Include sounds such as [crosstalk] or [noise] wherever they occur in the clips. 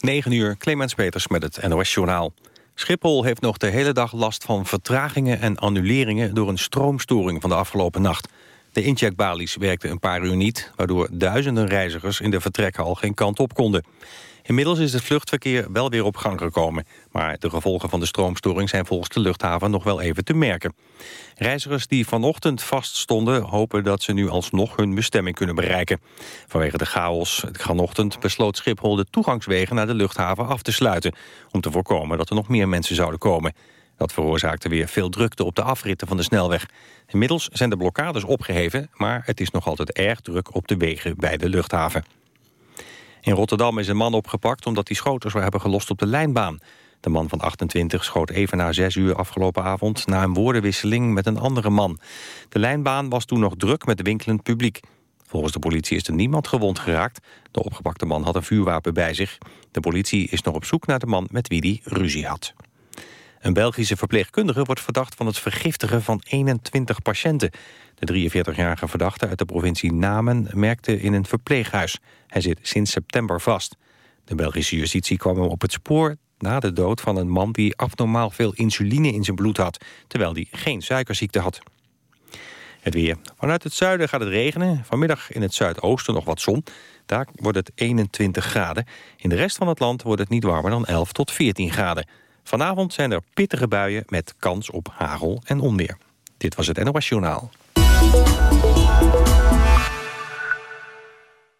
9 uur, Clemens Peters met het NOS-journaal. Schiphol heeft nog de hele dag last van vertragingen en annuleringen... door een stroomstoring van de afgelopen nacht. De incheckbalies werkten een paar uur niet... waardoor duizenden reizigers in de vertrekhal geen kant op konden. Inmiddels is het vluchtverkeer wel weer op gang gekomen. Maar de gevolgen van de stroomstoring zijn volgens de luchthaven nog wel even te merken. Reizigers die vanochtend vaststonden hopen dat ze nu alsnog hun bestemming kunnen bereiken. Vanwege de chaos vanochtend besloot Schiphol de toegangswegen naar de luchthaven af te sluiten. Om te voorkomen dat er nog meer mensen zouden komen. Dat veroorzaakte weer veel drukte op de afritten van de snelweg. Inmiddels zijn de blokkades opgeheven, maar het is nog altijd erg druk op de wegen bij de luchthaven. In Rotterdam is een man opgepakt omdat hij schoters zou hebben gelost op de lijnbaan. De man van 28 schoot even na 6 uur afgelopen avond... na een woordenwisseling met een andere man. De lijnbaan was toen nog druk met winkelend publiek. Volgens de politie is er niemand gewond geraakt. De opgepakte man had een vuurwapen bij zich. De politie is nog op zoek naar de man met wie hij ruzie had. Een Belgische verpleegkundige wordt verdacht van het vergiftigen van 21 patiënten. De 43-jarige verdachte uit de provincie Namen merkte in een verpleeghuis. Hij zit sinds september vast. De Belgische justitie kwam hem op het spoor na de dood van een man die abnormaal veel insuline in zijn bloed had, terwijl hij geen suikerziekte had. Het weer. Vanuit het zuiden gaat het regenen. Vanmiddag in het zuidoosten nog wat zon. Daar wordt het 21 graden. In de rest van het land wordt het niet warmer dan 11 tot 14 graden. Vanavond zijn er pittige buien met kans op hagel en onweer. Dit was het NOS Journaal.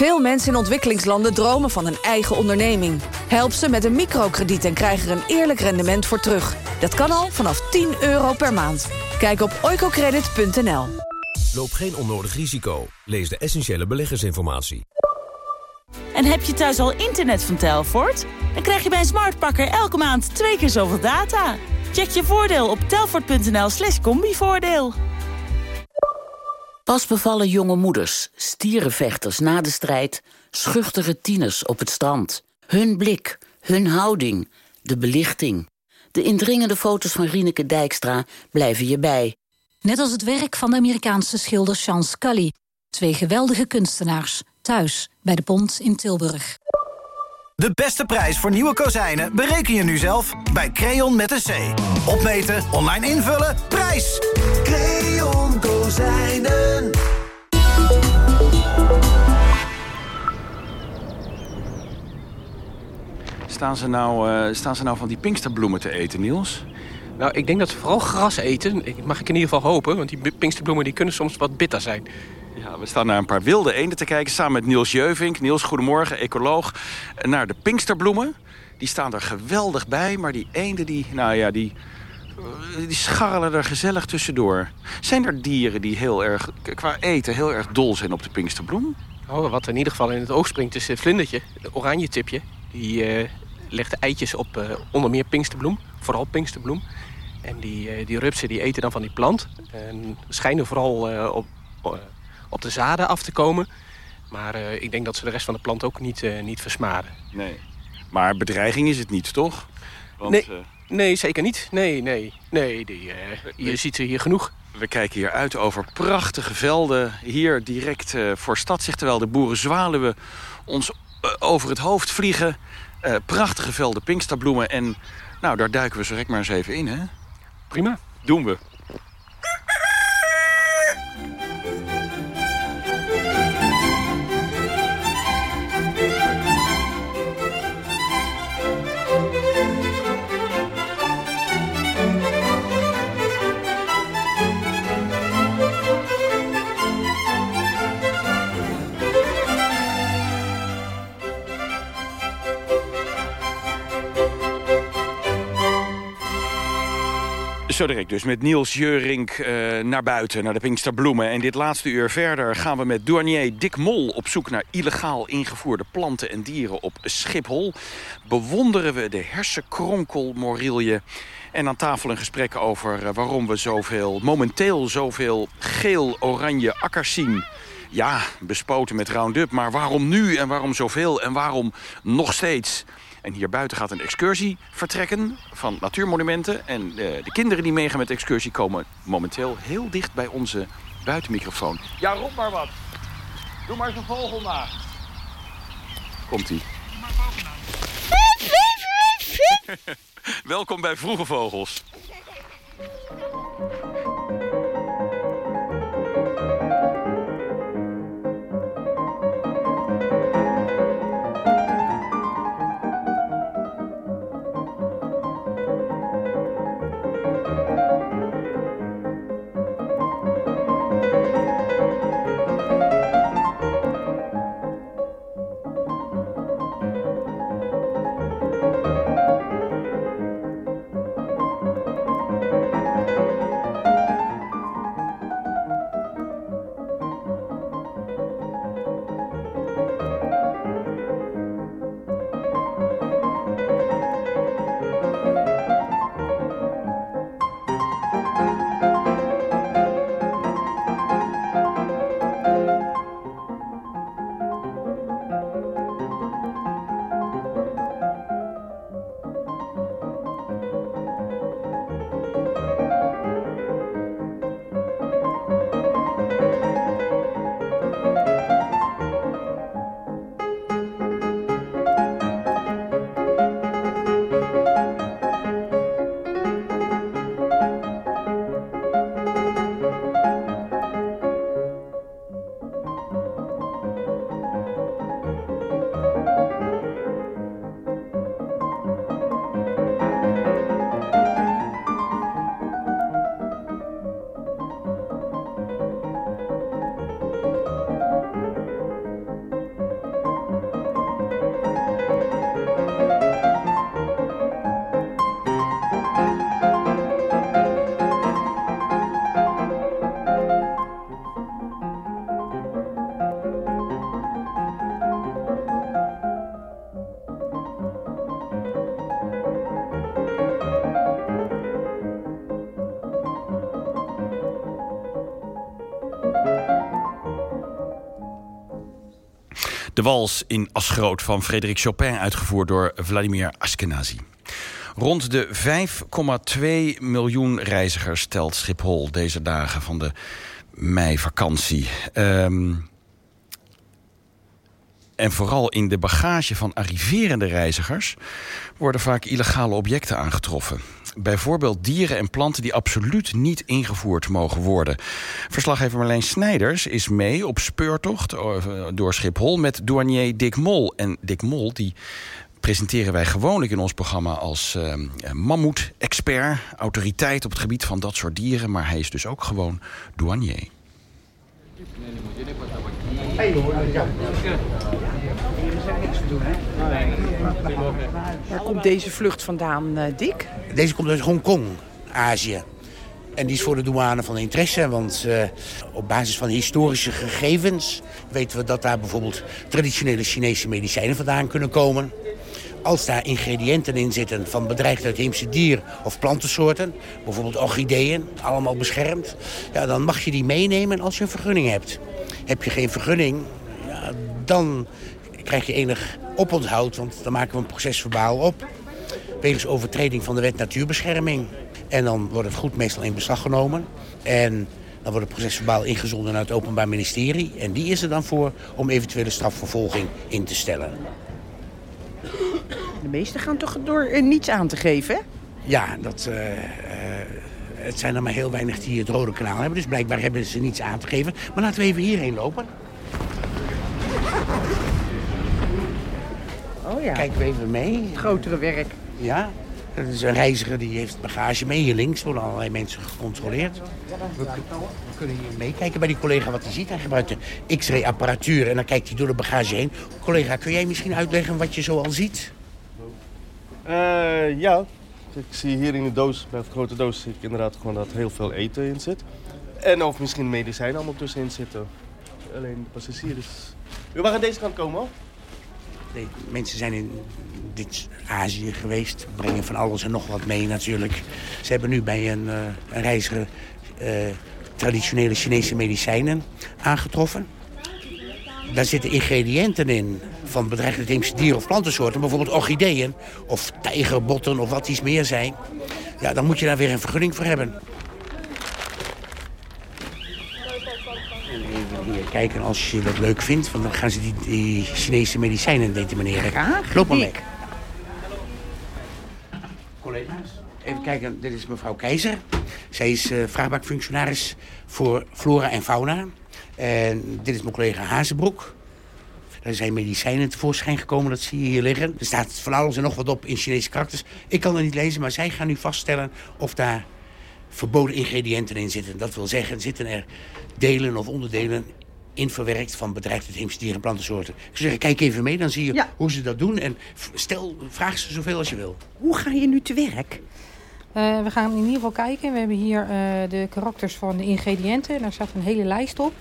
Veel mensen in ontwikkelingslanden dromen van een eigen onderneming. Help ze met een microkrediet en krijg er een eerlijk rendement voor terug. Dat kan al vanaf 10 euro per maand. Kijk op oicocredit.nl. Loop geen onnodig risico. Lees de essentiële beleggersinformatie. En heb je thuis al internet van Telfort? Dan krijg je bij een smartpakker elke maand twee keer zoveel data. Check je voordeel op telfort.nl slash combivoordeel. Pas bevallen jonge moeders, stierenvechters na de strijd... schuchtere tieners op het strand. Hun blik, hun houding, de belichting. De indringende foto's van Rieneke Dijkstra blijven je bij. Net als het werk van de Amerikaanse schilder Sean Scully. Twee geweldige kunstenaars, thuis bij de Pont in Tilburg. De beste prijs voor nieuwe kozijnen bereken je nu zelf bij Creon met een C. Opmeten, online invullen, prijs! Creon Kozijnen. Staan ze, nou, uh, staan ze nou van die pinksterbloemen te eten, Niels? Nou, ik denk dat ze vooral gras eten. Ik, mag ik in ieder geval hopen, want die pinksterbloemen die kunnen soms wat bitter zijn. Ja, we staan naar een paar wilde eenden te kijken samen met Niels Jeuvink. Niels, goedemorgen, ecoloog. Naar de pinksterbloemen. Die staan er geweldig bij, maar die eenden die, nou ja, die, die scharrelen er gezellig tussendoor. Zijn er dieren die heel erg, qua eten, heel erg dol zijn op de pinksterbloem? Oh, wat in ieder geval in het oog springt is het vlindertje, de oranje tipje. Die uh, legt eitjes op uh, onder meer pinksterbloem, vooral pinksterbloem. En die, die rupsen die eten dan van die plant. En schijnen vooral op, op de zaden af te komen. Maar ik denk dat ze de rest van de plant ook niet, niet versmaden. Nee. Maar bedreiging is het niet, toch? Want, nee. Nee, zeker niet. Nee, nee, nee. Die, uh, je ziet ze hier genoeg. We kijken hier uit over prachtige velden. Hier direct uh, voor stadzicht, terwijl de boerenzwaluwen ons uh, over het hoofd vliegen. prachtige velden pinksterbloemen. En nou, daar duiken we zo direct maar eens even in, hè? Prima. Doen we. Zo direct dus met Niels Jeurink uh, naar buiten, naar de Pinksterbloemen. En dit laatste uur verder gaan we met douanier Dick Mol... op zoek naar illegaal ingevoerde planten en dieren op Schiphol. Bewonderen we de hersenkronkelmorilje. En aan tafel een gesprek over uh, waarom we zoveel, momenteel zoveel geel-oranje akkers zien... Ja, bespoten met Roundup, maar waarom nu en waarom zoveel en waarom nog steeds? En hier buiten gaat een excursie vertrekken van natuurmonumenten. En uh, de kinderen die meegaan met de excursie komen momenteel heel dicht bij onze buitenmicrofoon. Ja, roep maar wat. Doe maar eens een vogel na. Komt-ie. [laughs] Welkom bij Vroege Vogels. De wals in Asgroot van Frederik Chopin, uitgevoerd door Vladimir Ashkenazi. Rond de 5,2 miljoen reizigers telt Schiphol deze dagen van de meivakantie. Um, en vooral in de bagage van arriverende reizigers worden vaak illegale objecten aangetroffen. Bijvoorbeeld dieren en planten die absoluut niet ingevoerd mogen worden. Verslaggever Marleen Snijders is mee op speurtocht eh, door Schiphol met douanier Dick Mol. En Dick Mol die presenteren wij gewoonlijk in ons programma als uh, mammoet-expert, autoriteit op het gebied van dat soort dieren. Maar hij is dus ook gewoon douanier. Waar komt deze vlucht vandaan, uh, Dick? Deze komt uit Hongkong, Azië. En die is voor de douane van interesse, want uh, op basis van historische gegevens weten we dat daar bijvoorbeeld traditionele Chinese medicijnen vandaan kunnen komen. Als daar ingrediënten in zitten van bedreigd uitheemse dier- of plantensoorten, bijvoorbeeld orchideeën, allemaal beschermd, ja, dan mag je die meenemen als je een vergunning hebt. Heb je geen vergunning, ja, dan krijg je enig oponthoud, want dan maken we een procesverbaal op. Wegens overtreding van de wet natuurbescherming. En dan wordt het goed meestal in beslag genomen. En dan wordt het procesverbaal ingezonden naar het Openbaar Ministerie. En die is er dan voor om eventuele strafvervolging in te stellen. De meesten gaan toch door niets aan te geven, hè? Ja, dat, uh, uh, het zijn er maar heel weinig die het rode kanaal hebben. Dus blijkbaar hebben ze niets aan te geven. Maar laten we even hierheen lopen. Oh ja. Kijken we even mee. Het grotere werk. Ja. Dat is een reiziger die heeft bagage mee. Hier links worden allerlei mensen gecontroleerd. We, we kunnen hier meekijken bij die collega wat hij ziet. Hij gebruikt de x-ray apparatuur en dan kijkt hij door de bagage heen. Collega, kun jij misschien uitleggen wat je zo al ziet? Uh, ja. Ik zie hier in de doos, bij de grote doos, zie ik inderdaad gewoon dat heel veel eten in zit. En of misschien medicijnen allemaal tussenin zitten. Alleen de passagiers. U mag aan deze kant komen hoor. Mensen zijn in dit Azië geweest, brengen van alles en nog wat mee natuurlijk. Ze hebben nu bij een, uh, een reiziger uh, traditionele Chinese medicijnen aangetroffen. Daar zitten ingrediënten in van bedreigde inheemse dieren of plantensoorten. Bijvoorbeeld orchideeën of tijgerbotten of wat iets meer zijn. Ja, dan moet je daar weer een vergunning voor hebben. Kijken als je dat leuk vindt. Want dan gaan ze die, die Chinese medicijnen determineren. Loop maar mee. Collega's, even kijken. Dit is mevrouw Keizer. Zij is uh, vraagbaakfunctionaris voor flora en fauna. En dit is mijn collega Hazenbroek. Er zijn medicijnen tevoorschijn gekomen, dat zie je hier liggen. Er staat van alles en nog wat op in Chinese karakters. Ik kan er niet lezen, maar zij gaan nu vaststellen of daar verboden ingrediënten in zitten. Dat wil zeggen, zitten er delen of onderdelen in verwerkt van bedreigde dieren en plantensoorten. Ik zou zeggen, kijk even mee, dan zie je hoe ze dat doen. En stel, vraag ze zoveel als je wil. Hoe ga je nu te werk? Uh, we gaan in ieder geval kijken. We hebben hier uh, de karakters van de ingrediënten. Daar staat een hele lijst op.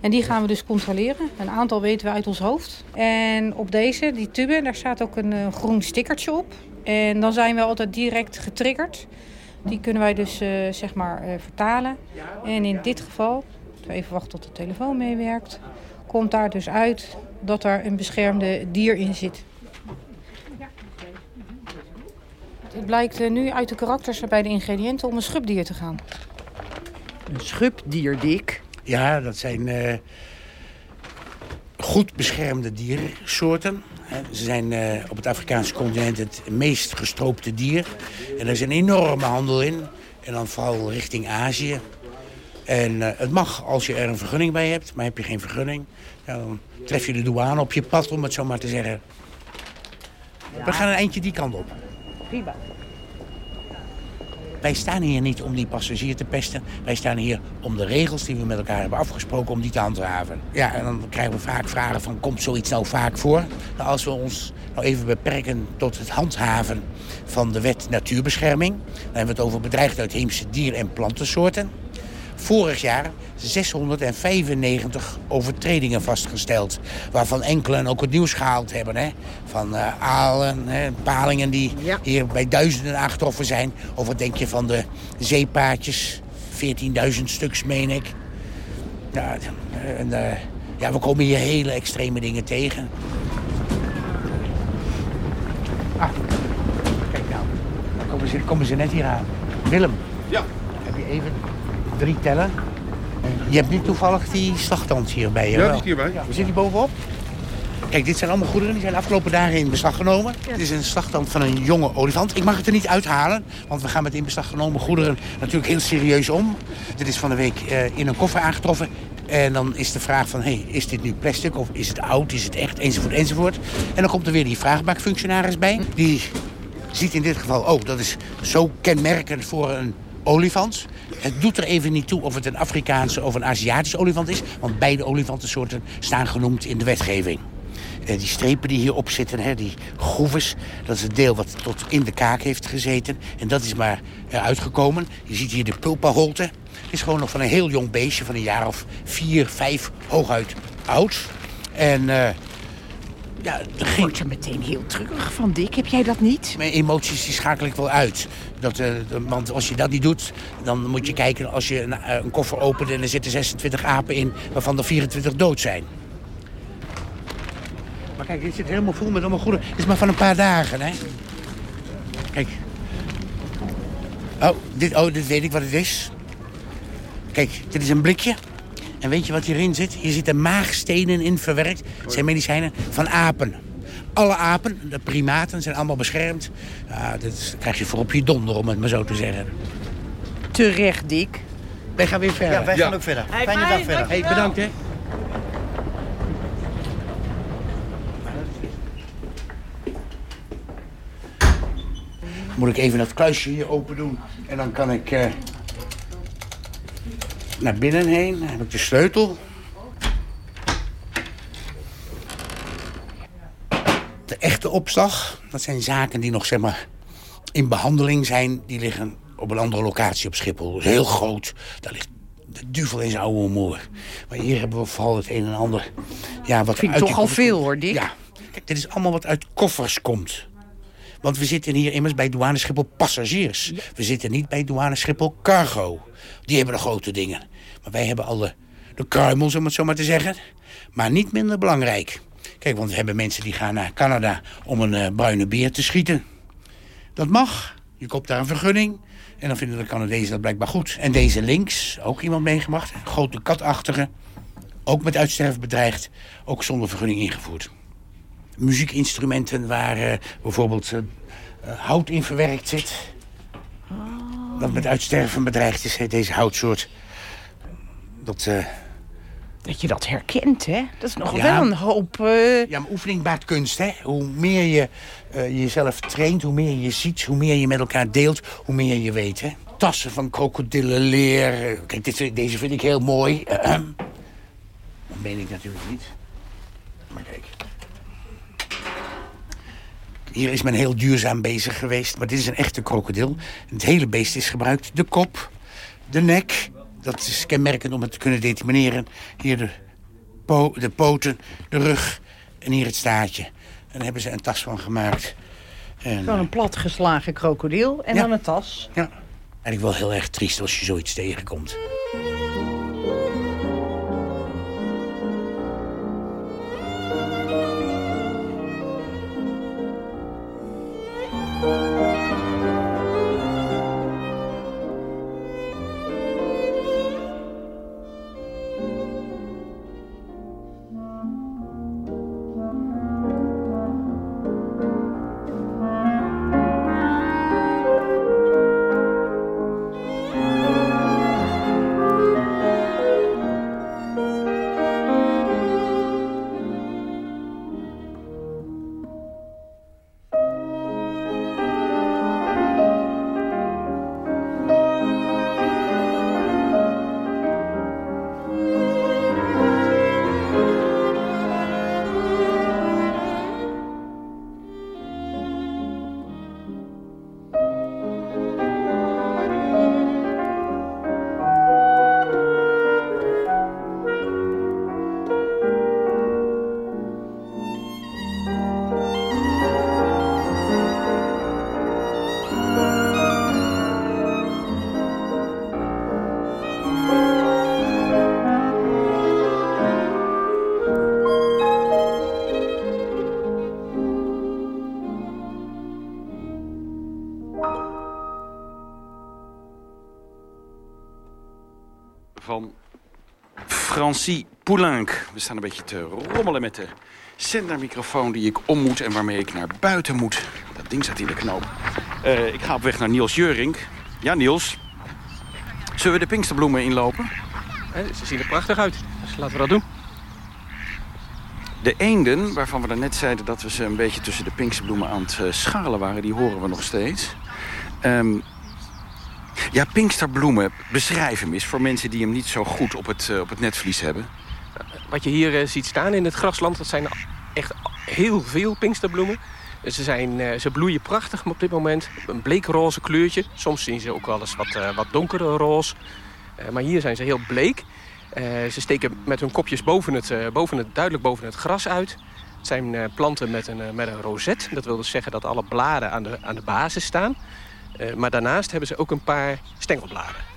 En die gaan we dus controleren. Een aantal weten we uit ons hoofd. En op deze, die tube, daar staat ook een uh, groen stickertje op. En dan zijn we altijd direct getriggerd. Die kunnen wij dus zeg maar vertalen. En in dit geval, even wachten tot de telefoon meewerkt, komt daar dus uit dat er een beschermde dier in zit. Het blijkt nu uit de karakters bij de ingrediënten om een schubdier te gaan. Een schubdier, Dick? Ja, dat zijn uh, goed beschermde diersoorten. Ze zijn uh, op het Afrikaanse continent het meest gestroopte dier. En er is een enorme handel in. En dan vooral richting Azië. En uh, het mag als je er een vergunning bij hebt. Maar heb je geen vergunning, ja, dan tref je de douane op je pad, om het zo maar te zeggen. Ja. We gaan een eindje die kant op. Prima. Wij staan hier niet om die passagier te pesten. Wij staan hier om de regels die we met elkaar hebben afgesproken, om die te handhaven. Ja, en dan krijgen we vaak vragen van, komt zoiets nou vaak voor? Nou, als we ons nou even beperken tot het handhaven van de wet natuurbescherming... dan hebben we het over bedreigde uitheemse dier- en plantensoorten vorig jaar 695 overtredingen vastgesteld. Waarvan enkele ook het nieuws gehaald hebben. Hè? Van uh, alen, hè, palingen die hier bij duizenden aangetroffen zijn. Of wat denk je van de zeepaadjes? 14.000 stuks, meen ik. Ja, en, uh, ja, we komen hier hele extreme dingen tegen. Ah, kijk nou. Dan komen ze, komen ze net hier aan. Willem. Ja. Heb je even drie tellen. Je hebt niet toevallig die slagtand hier bij je? Ja, die is hierbij. Hoe zit die bovenop? Kijk, dit zijn allemaal goederen die zijn de afgelopen dagen in beslag genomen. Dit is een slagtand van een jonge olifant. Ik mag het er niet uithalen, want we gaan met in beslag genomen goederen natuurlijk heel serieus om. Dit is van de week uh, in een koffer aangetroffen. En dan is de vraag van, hey, is dit nu plastic of is het oud, is het echt, enzovoort, enzovoort. En dan komt er weer die vraagbaakfunctionaris bij. Die ziet in dit geval, oh, dat is zo kenmerkend voor een olifant. Het doet er even niet toe of het een Afrikaanse of een Aziatische olifant is. Want beide olifantensoorten staan genoemd in de wetgeving. Eh, die strepen die hierop zitten, hè, die groeves, dat is het deel wat tot in de kaak heeft gezeten. En dat is maar uitgekomen. Je ziet hier de pulpaholte. Het is gewoon nog van een heel jong beestje van een jaar of vier, vijf, hooguit oud. En uh, ja, ging... Word je meteen heel terug van Dick, heb jij dat niet? Mijn emoties die schakel ik wel uit. Dat, uh, want als je dat niet doet, dan moet je kijken als je een, een, koffer opent... en er zitten 26 apen in, waarvan er 24 dood zijn. Maar kijk, dit zit helemaal vol met allemaal goede... Het is maar van een paar dagen, hè. Kijk. Oh dit, oh, dit weet ik wat het is. Kijk, dit is een blikje. En weet je wat hierin zit? Hier zitten maagstenen in verwerkt. Het zijn medicijnen van apen. Alle apen, de primaten, zijn allemaal beschermd. Ja, dat krijg je voor op je donder, om het maar zo te zeggen. Terecht, Dick. Wij gaan weer verder. Ja, wij gaan ook verder. Fijne dag verder. Hey, bedankt, hè. Moet ik even dat kluisje hier open doen. En dan kan ik... Uh naar binnen heen. Dan heb ik de sleutel. De echte opslag, dat zijn zaken die nog zeg maar in behandeling zijn, die liggen op een andere locatie op Schiphol. Heel groot. Daar ligt de duvel in zijn oude humor. Maar hier hebben we vooral het een en ander. Ja, wat Vind ik uit toch al veel, hoor, Dick. Ja, kijk, dit is allemaal wat uit koffers komt. Want we zitten hier immers bij douane Schiphol passagiers. We zitten niet bij douane Schiphol cargo. Die hebben de grote dingen. Maar wij hebben alle de kruimels, om het zo maar te zeggen. Maar niet minder belangrijk. Kijk, want we hebben mensen die gaan naar Canada om een eh, bruine beer te schieten. Dat mag. Je koopt daar een vergunning. En dan vinden de Canadezen dat blijkbaar goed. En deze links, ook iemand meegebracht. Een grote katachtige. Ook met uitsterven bedreigd. Ook zonder vergunning ingevoerd. Muziekinstrumenten waar eh, bijvoorbeeld eh, eh, hout in verwerkt zit. Dat met uitsterven bedreigd is, hè, deze houtsoort. Dat, Dat je dat herkent, hè? Dat is nog Ja. wel een hoop... Ja, maar oefening baart kunst, hè? Hoe meer je jezelf traint, hoe meer je ziet, hoe meer je met elkaar deelt, hoe meer je weet, hè? Tassen van krokodillenleer. Kijk, dit, deze vind ik heel mooi. [clears throat] Dat meen ik natuurlijk niet. Maar kijk. Hier is men heel duurzaam bezig geweest, maar dit is een echte krokodil. Het hele beest is gebruikt. De kop, de nek, dat is kenmerkend om het te kunnen determineren. Hier de, po de poten, de rug en hier het staartje. En daar hebben ze een tas van gemaakt. En, Gewoon een platgeslagen krokodil en Ja. dan een tas. ja, eigenlijk wel heel erg triest als je zoiets tegenkomt. Van Poulenc. We staan een beetje te rommelen met de zendermicrofoon die ik om moet... en waarmee ik naar buiten moet. Dat ding zat in de knoop. Eh, ik ga op weg naar Niels Jurink. Ja, Niels. Zullen we de Pinksterbloemen inlopen? Hè, Ze zien er prachtig uit, dus laten we dat doen. De eenden, waarvan we daarnet zeiden dat we ze een beetje tussen de Pinksterbloemen aan het eh, schalen waren... die horen we nog steeds. Ehm, ja, Pinksterbloemen, beschrijf hem eens... voor mensen die hem niet zo goed op het, eh, op het netvlies hebben. Wat je hier eh, ziet staan in het grasland, dat zijn echt heel veel pinksterbloemen. Ze, zijn, eh, ze bloeien prachtig op dit moment. Een bleekroze kleurtje. Soms zien ze ook wel eens wat, wat donkere roze. Maar hier zijn ze heel bleek. Ze steken met hun kopjes boven het, boven het, duidelijk boven het gras uit. Het zijn planten met een, met een roset. Dat wil dus zeggen dat alle bladen aan de, aan de basis staan. Eh, maar daarnaast hebben ze ook een paar stengelbladen.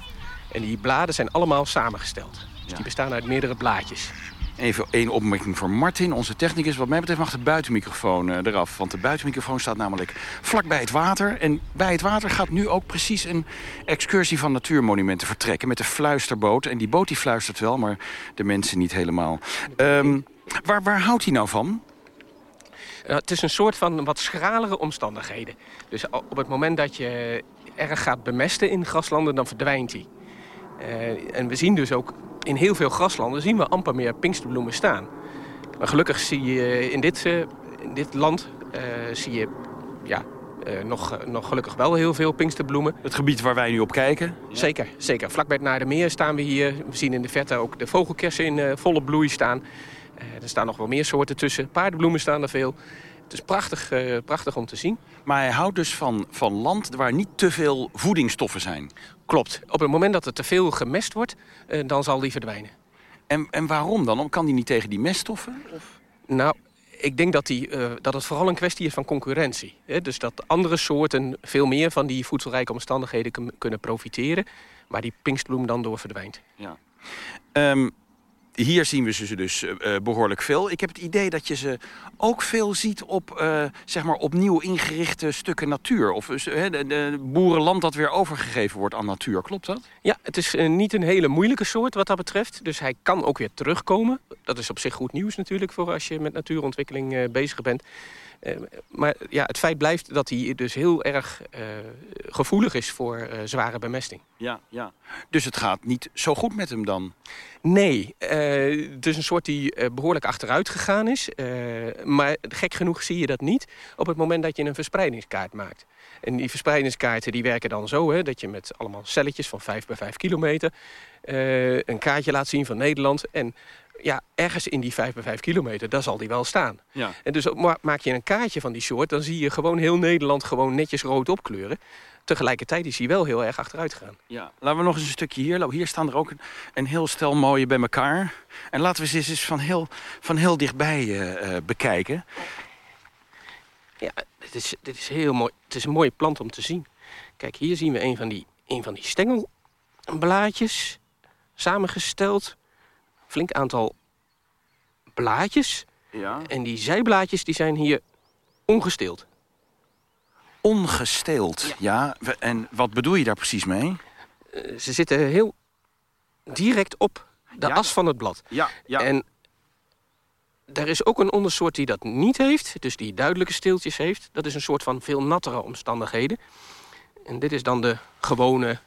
En die bladen zijn allemaal samengesteld. Dus die bestaan uit meerdere blaadjes. Even één opmerking voor Martin, onze technicus. Wat mij betreft mag de buitenmicrofoon eh, eraf. Want de buitenmicrofoon staat namelijk vlak bij het water. En bij het water gaat nu ook precies een excursie van natuurmonumenten vertrekken... met de fluisterboot. En die boot die fluistert wel, maar de mensen niet helemaal. Ehm, waar, waar houdt hij nou van? Uh, het is een soort van wat schralere omstandigheden. Dus op het moment dat je erg gaat bemesten in graslanden, dan verdwijnt hij. Uh, en we zien dus ook in heel veel graslanden zien we amper meer pinksterbloemen staan. Maar gelukkig zie je in dit, uh, in dit land uh, zie je ja, nog, nog gelukkig wel heel veel pinksterbloemen. Het gebied waar wij nu op kijken? Zeker, zeker. Vlakbij het Naardermeer staan we hier. We zien in de verte ook de vogelkersen in volle bloei staan. Er staan nog wel meer soorten tussen. Paardenbloemen staan er veel. Het is prachtig, eh, prachtig om te zien. Maar hij houdt dus van, van land waar niet te veel voedingsstoffen zijn. Klopt. Op het moment dat er te veel gemest wordt, eh, dan zal die verdwijnen. En, en waarom dan? Kan die niet tegen die meststoffen? Of? Nou, ik denk dat, die, eh, dat het vooral een kwestie is van concurrentie. Hè? Dus dat andere soorten veel meer van die voedselrijke omstandigheden kun- kunnen profiteren... waar die pinkstbloem dan door verdwijnt. Ja. Ehm, hier zien we ze dus eh, eh, behoorlijk veel. Ik heb het idee dat je ze ook veel ziet op eh, zeg maar opnieuw ingerichte stukken natuur. Of hè, de, de boerenland dat weer overgegeven wordt aan natuur. Klopt dat? Ja, het is niet een hele moeilijke soort wat dat betreft. Dus hij kan ook weer terugkomen. Dat is op zich goed nieuws natuurlijk voor als je met natuurontwikkeling bezig bent. Eh, maar ja, het feit blijft dat hij dus heel erg eh, gevoelig is voor eh, zware bemesting. Ja, ja. Dus het gaat niet zo goed met hem dan? Nee, het is een soort die eh, behoorlijk achteruit gegaan is. Maar gek genoeg zie je dat niet op het moment dat je een verspreidingskaart maakt. En die verspreidingskaarten die werken dan zo... Hè, dat je met allemaal celletjes van 5 bij 5 kilometer... een kaartje laat zien van Nederland. En ja, ergens in die 5 bij 5 kilometer, daar zal die wel staan. Ja. En dus ma- maak je een kaartje van die soort... dan zie je gewoon heel Nederland gewoon netjes rood opkleuren. Tegelijkertijd is hij wel heel erg achteruit gegaan. Ja, laten we nog eens een stukje hier lopen. Hier staan er ook een, een heel stel mooie bij elkaar. En laten we ze eens eens van heel, van heel dichtbij eh, eh, bekijken. Ja, dit is, dit is heel mooi. Het is een mooie plant om te zien. Kijk, hier zien we een van die, een van die stengelblaadjes samengesteld. Flink aantal blaadjes. Ja. En die zijblaadjes die zijn hier ongesteeld. Ongesteeld, ja. En wat bedoel je daar precies mee? Eh, ze zitten heel direct op de Ja. as van het blad. Ja, ja. En er is ook een ondersoort die dat niet heeft, dus die duidelijke steeltjes heeft. Dat is een soort van veel nattere omstandigheden. En dit is dan de gewone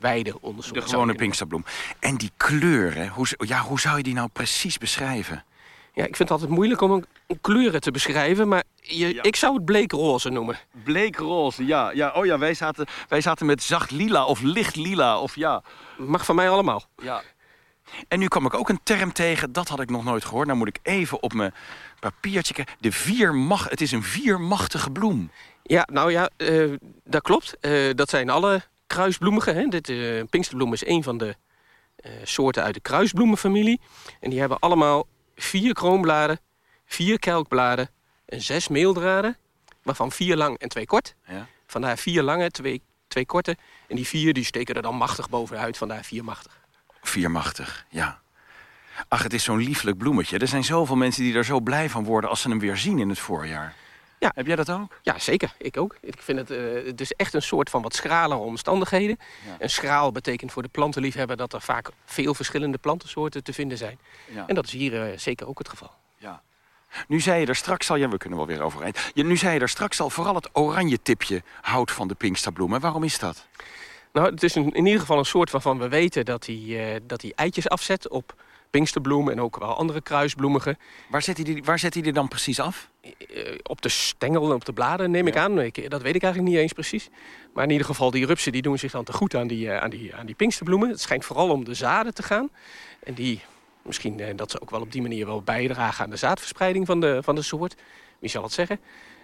wijde ondersoort. De gewone pinksterbloem. En die kleuren, hoe, ja, hoe zou je die nou precies beschrijven? Ja, ik vind het altijd moeilijk om een, kleuren te beschrijven, maar je, ik zou het bleekroze noemen. Bleekroze, ja. ja. Oh ja, wij zaten, wij zaten met zacht lila of licht lila of ja. Mag van mij allemaal. Ja. En nu kwam ik ook een term tegen, dat had ik nog nooit gehoord. Nou moet ik even op mijn papiertje kijken. De viermach, het is een viermachtige bloem. Ja, nou ja, eh, dat klopt. Eh, dat zijn alle kruisbloemigen. Hè. Dit, eh pinksterbloem is een van de eh, soorten uit de kruisbloemenfamilie. En die hebben allemaal vier kroonbladen, vier kelkbladen en zes meeldraden. Waarvan vier lang en twee kort. Ja. Vandaar vier lange, twee, twee korte. En die vier die steken er dan machtig bovenuit, vandaar viermachtig. Viermachtig, ja. Ach, het is zo'n lieflijk bloemetje. Er zijn zoveel mensen die er zo blij van worden als ze hem weer zien in het voorjaar. Ja. Heb jij dat ook? Ja, zeker. Ik ook. Ik vind het, is echt een soort van wat schralere omstandigheden. En schraal betekent voor de plantenliefhebber dat er vaak veel verschillende plantensoorten te vinden zijn. Ja. En dat is hier eh, zeker ook het geval. Ja. Nu zei je er straks al, ja, we kunnen wel weer overeind. Je, nu zei je er straks al, vooral het oranje tipje houdt van de pinksterbloem. Waarom is dat? Nou, het is een, in ieder geval een soort waarvan we weten dat hij eh, dat hij eitjes afzet op pinksterbloem en ook wel andere kruisbloemigen. Waar zet hij die, waar zet hij die dan precies af? Eh, op de stengel en op de bladen neem ik aan. Ik, dat weet ik eigenlijk niet eens precies. Maar in ieder geval, die rupsen die doen zich dan te goed aan die, eh, aan die, aan die pinksterbloemen. Het schijnt vooral om de zaden te gaan. En die, misschien eh, dat ze ook wel op die manier wel bijdragen aan de zaadverspreiding van de, van de soort. Wie zal het zeggen?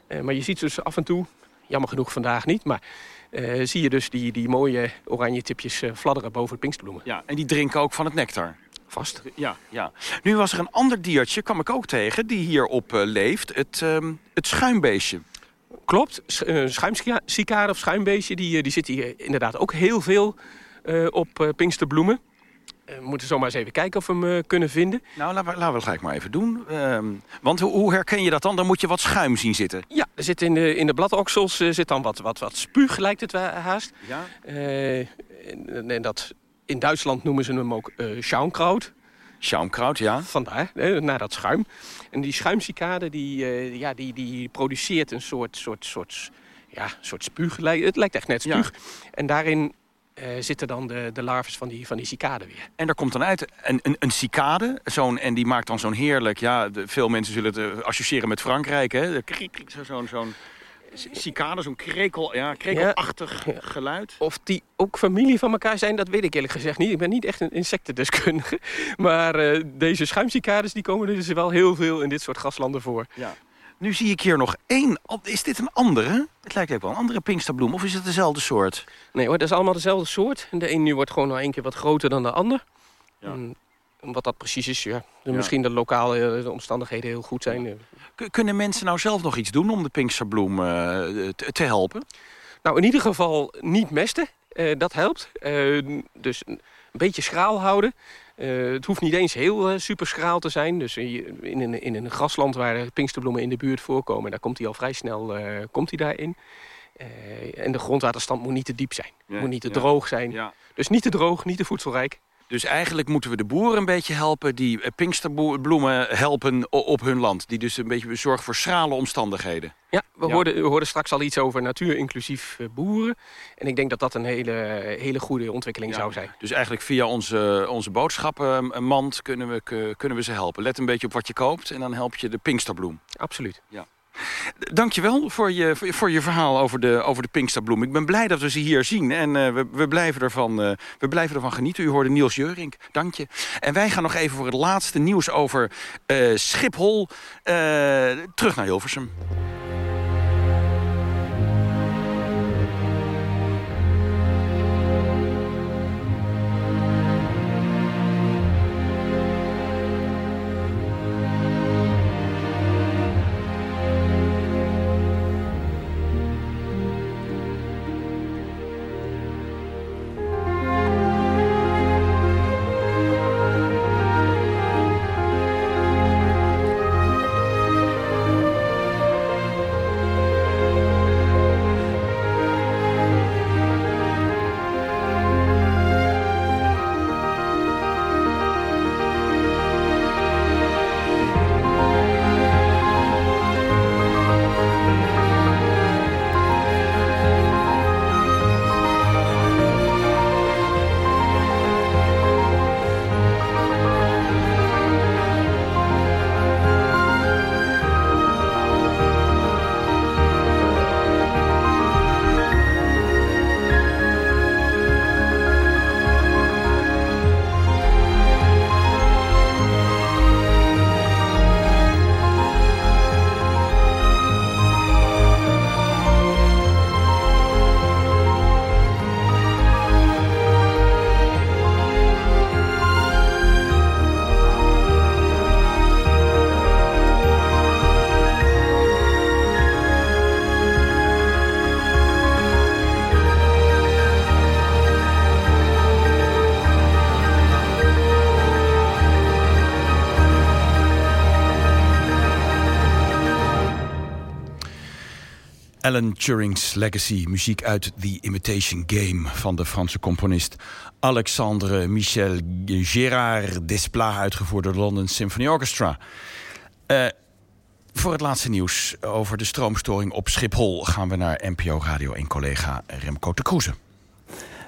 Eh, maar je ziet dus af en toe, jammer genoeg vandaag niet, maar eh, zie je dus die, die mooie oranje tipjes eh, fladderen boven de pinksterbloemen. Ja, en die drinken ook van het nectar. Vast. Ja, ja. Nu was er een ander diertje, kwam ik ook tegen, die hierop eh, leeft. Het, ehm, het schuimbeestje. Klopt, Sch- eh, schuimcicade of schuimbeestje, die, eh, die zit hier inderdaad ook heel veel eh, op eh, pinksterbloemen. Eh, we moeten zomaar eens even kijken of we hem kunnen vinden. Nou, laten we, laten we het gelijk maar even doen. Ehm, want hoe, hoe herken je dat dan? Dan moet je wat schuim zien zitten. Ja, er zit in de, in de bladoksels zit dan wat, wat, wat spuug, lijkt het haast. Ja. Eh, en, en dat, in Duitsland noemen ze hem ook eh Schaumkraut. Schaumkraut, ja. Vandaar, naar dat schuim. En die schuimcicade, die, eh, ja, die, die produceert een soort, soort, soort, ja, soort spuug. Het lijkt echt net spuug. En daarin eh, zitten dan de, de larves van die, van die cicade weer. En daar komt dan uit een, een, een cicade. Zo'n, en die maakt dan zo'n heerlijk... Ja, de- veel mensen zullen het associëren met Frankrijk. Hè? Zo- Zo'n zo'n cicade, zo'n krekel, ja, krekelachtig geluid. Of die ook familie van elkaar zijn, dat weet ik eerlijk gezegd niet. Ik ben niet echt een insectendeskundige. [laughs] Maar eh, deze schuimcicades die komen dus wel heel veel in dit soort graslanden voor. Ja. Nu zie ik hier nog één. Is dit een andere? Het lijkt ook wel een andere Pinksterbloem. Of is het dezelfde soort? Nee hoor, dat is allemaal dezelfde soort. De een nu wordt gewoon nog één keer wat groter dan de ander. En wat dat precies is, ja. Misschien de lokale eh, omstandigheden heel goed zijn. eh. Kunnen mensen nou zelf nog iets doen om de Pinksterbloem eh, te, helpen? Nou, in ieder geval niet mesten. Dat helpt. Dus een beetje schraal houden. Het hoeft niet eens heel super schraal te zijn. Dus in, in, een, in een grasland waar pinksterbloemen in de buurt voorkomen... daar komt hij al vrij snel komt hij daarin. En de grondwaterstand moet niet te diep zijn. Ja, moet niet te ja, droog zijn. ja. Dus niet te droog, niet te voedselrijk. Dus eigenlijk moeten we de boeren een beetje helpen... die eh, Pinksterbloemen helpen op hun land. Die dus een beetje zorgen voor schrale omstandigheden. Ja, we, Ja. Hoorden, we hoorden straks al iets over natuur inclusief eh, boeren. En ik denk dat dat een hele, hele goede ontwikkeling zou zijn. Dus eigenlijk via onze, onze boodschappenmand kunnen we, kunnen we ze helpen. Let een beetje op wat je koopt en dan help je de Pinksterbloem. Absoluut. Ja. Dankjewel voor je, voor je, verhaal over de, over de Pinksterbloem. Ik ben blij dat we ze hier zien en eh, we, we, blijven ervan, eh, we blijven ervan genieten. U hoorde Niels Jeurink, dank je. En wij gaan nog even voor het laatste nieuws over eh, Schiphol terug naar Hilversum. Alan Turing's Legacy, muziek uit The Imitation Game... van de Franse componist Alexandre Michel Gérard Desplat... uitgevoerd door de London Symphony Orchestra. Eh, voor het laatste nieuws over de stroomstoring op Schiphol... gaan we naar NPO Radio 1-collega Remco de Kroeze.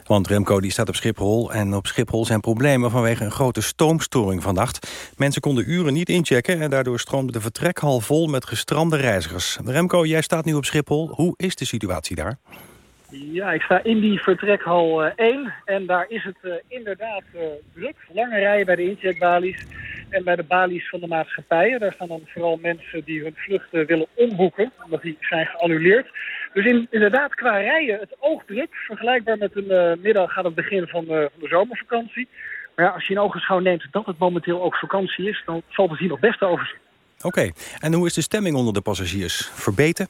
Want Remco die staat op Schiphol en op Schiphol zijn problemen vanwege een grote stoomstoring vannacht. Mensen konden uren niet inchecken en daardoor stroomde de vertrekhal vol met gestrande reizigers. Remco, jij staat nu op Schiphol. Hoe is de situatie daar? Ja, ik sta in die vertrekhal eh, 1 en daar is het eh, inderdaad eh, druk. Lange rijen bij de incheckbalies en bij de balies van de maatschappijen. Daar staan dan vooral mensen die hun vluchten willen omboeken, omdat die zijn geannuleerd. Dus in, inderdaad, qua rijen het oog druk. Vergelijkbaar met een eh, middag aan het begin van, de- van de zomervakantie. Maar ja, als je in ogenschouw neemt dat het momenteel ook vakantie is, dan valt het hier nog best overzien. Oké, en hoe is de stemming onder de passagiers? Verbeten?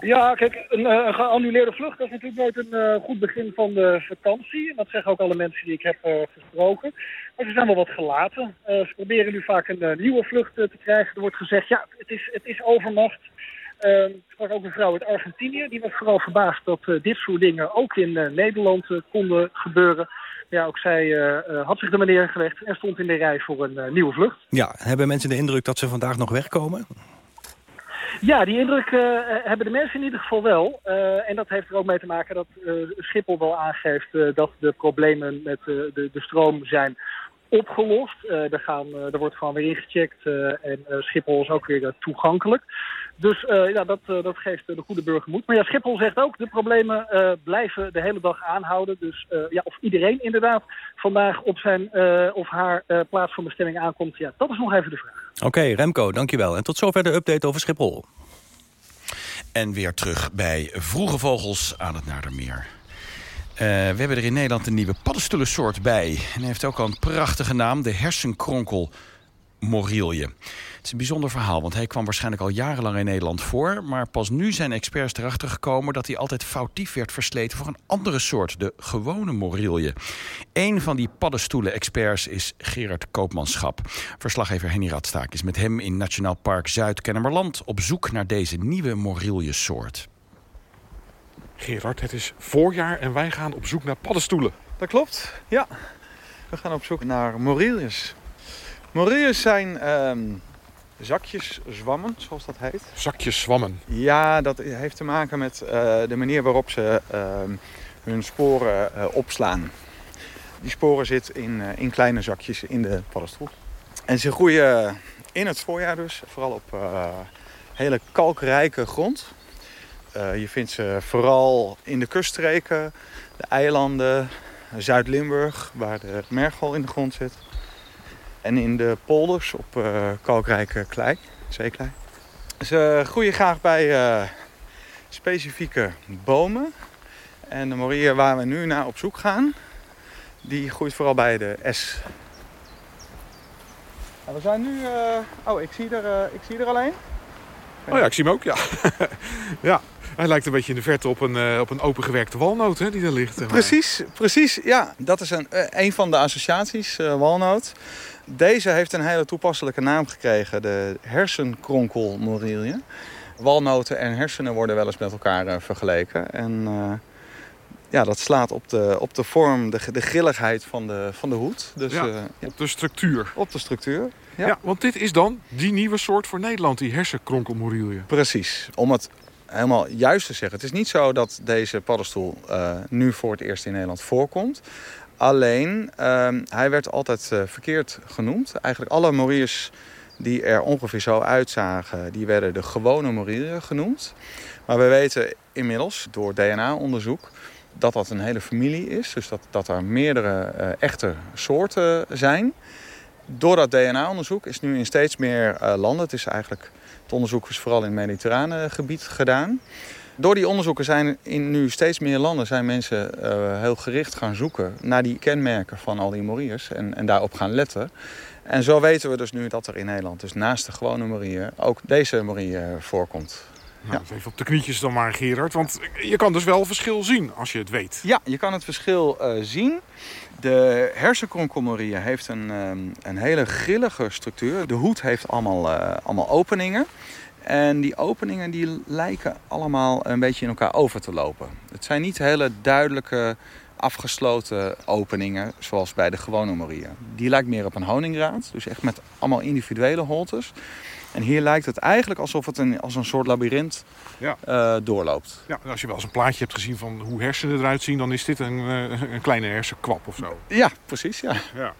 Ja, kijk, een, eh, een geannuleerde vlucht dat is natuurlijk nooit een eh, goed begin van de vakantie. En dat zeggen ook alle mensen die ik heb eh, gesproken. Maar ze zijn wel wat gelaten. Eh, ze proberen nu vaak een eh, nieuwe vlucht eh, te krijgen. Er wordt gezegd, ja, het is, het is overmacht. Eh, ik sprak ook een vrouw uit Argentinië. Die was vooral verbaasd dat eh, dit soort dingen ook in eh, Nederland eh, konden gebeuren. Ja, ook zij had zich er maar neergelegd en stond in de rij voor een nieuwe vlucht. Ja, hebben mensen de indruk dat ze vandaag nog wegkomen? Ja, die indruk hebben de mensen in ieder geval wel. En dat heeft er ook mee te maken dat Schiphol wel aangeeft dat de problemen met de, de stroom zijn opgelost. Eh, er, gaan, er wordt gewoon weer ingecheckt en eh, Schiphol is ook weer toegankelijk. Dus uh, ja, dat, uh, dat geeft de goede burger moed. Maar ja, Schiphol zegt ook, de problemen blijven de hele dag aanhouden. Dus ja, of iedereen inderdaad vandaag op zijn of haar plaats van bestemming aankomt, ja, dat is nog even de vraag. Oké, Remco, dankjewel. En tot zover de update over Schiphol. En weer terug bij Vroege Vogels aan het Nadermeer. We hebben er in Nederland een nieuwe paddenstoelensoort bij. En hij heeft ook al een prachtige naam, de hersenkronkel Morilje. Het is een bijzonder verhaal, want hij kwam waarschijnlijk al jarenlang in Nederland voor. Maar pas nu zijn experts erachter gekomen dat hij altijd foutief werd versleten voor een andere soort, de gewone Morilje. Een van die paddenstoelen-experts is Gerard Koopmanschap. Verslaggever Henny Radstaak is met hem in Nationaal Park Zuid-Kennemerland op zoek naar deze nieuwe Morilje-soort. Gerard, het is voorjaar en wij gaan op zoek naar paddenstoelen. Dat klopt, ja. We gaan op zoek naar Moriljes. Moriljes zijn um, zakjes zwammen, zoals dat heet. Zakjes zwammen? Ja, dat heeft te maken met uh, de manier waarop ze uh, hun sporen uh, opslaan. Die sporen zitten in, in kleine zakjes in de paddenstoel. En ze groeien in het voorjaar dus, vooral op hele kalkrijke grond. je vindt ze vooral in de kuststreken, de eilanden, Zuid-Limburg, waar de mergel in de grond zit. En in de polders op uh, kalkrijke klei, zeeklei. Ze groeien graag bij uh, specifieke bomen. En de moria waar we nu naar op zoek gaan, die groeit vooral bij de S. Nou, we zijn nu... Uh, oh, ik zie, er, ik zie er alleen. Oh ja, ik zie hem ook, ja. [laughs] ja. Hij lijkt een beetje in de verte op een, uh, op een opengewerkte walnoot hè, die daar ligt. Precies, precies. Ja, dat is een, een van de associaties, uh, walnoot. Deze heeft een hele toepasselijke naam gekregen, de hersenkronkelmorielje. Walnoten en hersenen worden wel eens met elkaar uh, vergeleken. En uh, ja, dat slaat op de, op de vorm, de, de grilligheid van de, van de hoed. Dus, ja, uh, op de structuur. Op de structuur, ja. ja. Want dit is dan die nieuwe soort voor Nederland, die hersenkronkelmorielje. Precies. Om het helemaal juist te zeggen. Het is niet zo dat deze paddenstoel nu voor het eerst in Nederland voorkomt. Alleen, uh, hij werd altijd uh, verkeerd genoemd. Eigenlijk alle moriers die er ongeveer zo uitzagen, die werden de gewone morier genoemd. Maar we weten inmiddels door DNA-onderzoek dat dat een hele familie is. Dus dat, dat er meerdere uh, echte soorten zijn. Door dat DNA-onderzoek is nu in steeds meer uh, landen, het is eigenlijk, het onderzoek is vooral in het mediterrane gebied gedaan. Door die onderzoeken zijn in nu steeds meer landen zijn mensen uh, heel gericht gaan zoeken naar die kenmerken van al die moriers en, en daarop gaan letten. En zo weten we dus nu dat er in Nederland, dus naast de gewone morier, ook deze morier voorkomt. Nou, ja. Even op de knietjes dan maar, Gerard. Want je kan dus wel verschil zien als je het weet. Ja, je kan het verschil uh, zien. De hersenkronkelmorier heeft een, um, een hele grillige structuur. De hoed heeft allemaal, uh, allemaal openingen. En die openingen die lijken allemaal een beetje in elkaar over te lopen. Het zijn niet hele duidelijke afgesloten openingen zoals bij de gewone morier. Die lijkt meer op een honingraad, dus echt met allemaal individuele holtes. En hier lijkt het eigenlijk alsof het een, als een soort labyrint ja. uh, doorloopt. Ja, als je wel eens een plaatje hebt gezien van hoe hersenen eruit zien... dan is dit een, een kleine hersenkwap of zo. Ja, precies, ja. ja.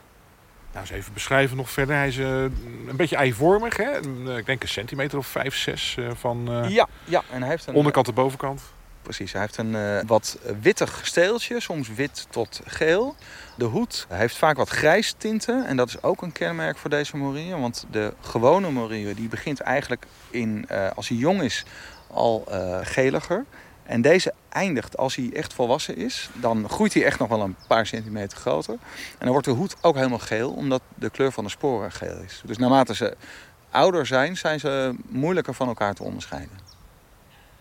Nou, eens even beschrijven nog verder. Hij is uh, een beetje eivormig, hè? Ik denk een centimeter of vijf, zes uh, van uh, ja, ja, en hij heeft een, onderkant en bovenkant. Precies, hij heeft een wat wittig steeltje, soms wit tot geel. De hoed heeft vaak wat grijs tinten en dat is ook een kenmerk voor deze morier. Want de gewone morier die begint eigenlijk in, als hij jong is al geliger. En deze eindigt, als hij echt volwassen is, dan groeit hij echt nog wel een paar centimeter groter. En dan wordt de hoed ook helemaal geel, omdat de kleur van de sporen geel is. Dus naarmate ze ouder zijn, zijn ze moeilijker van elkaar te onderscheiden.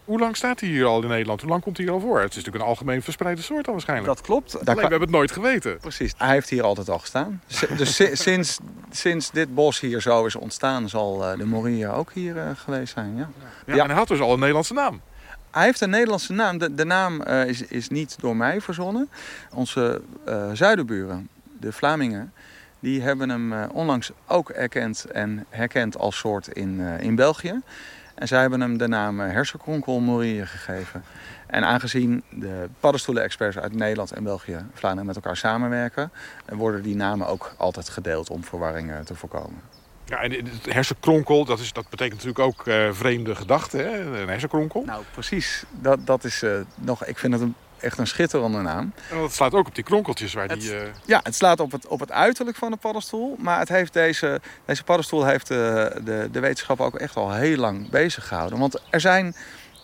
Hoe lang staat hij hier al in Nederland? Hoe lang komt hij hier al voor? Het is natuurlijk een algemeen verspreide soort al waarschijnlijk. Dat klopt. Alleen, we hebben het nooit geweten. Precies. Hij heeft hier altijd al gestaan. dus [laughs] sinds, sinds dit bos hier zo is ontstaan, zal de Morier ook hier uh, geweest zijn. Ja. Ja, ja. En hij had dus al een Nederlandse naam. Hij heeft een Nederlandse naam. De, naam uh, is, is niet door mij verzonnen. Onze uh, zuidenburen, de Vlamingen, die hebben hem uh, onlangs ook erkend en herkend als soort in, in België. En zij hebben hem de naam hersenkronkel Morier gegeven. En aangezien de paddenstoelen-experts uit Nederland en België, Vlaanderen met elkaar samenwerken, worden die namen ook altijd gedeeld om verwarring te voorkomen. Ja, en het hersenkronkel, dat, is, dat betekent natuurlijk ook uh, vreemde gedachten, hè? een hersenkronkel. Nou, precies. Dat, dat is uh, nog, ik vind het een, echt een schitterende naam. En dat slaat ook op die kronkeltjes waar het, die... Uh... Ja, het slaat op het, op het uiterlijk van de paddenstoel. Maar het heeft deze, deze paddenstoel heeft de, de, de wetenschap ook echt al heel lang bezig gehouden. Want er zijn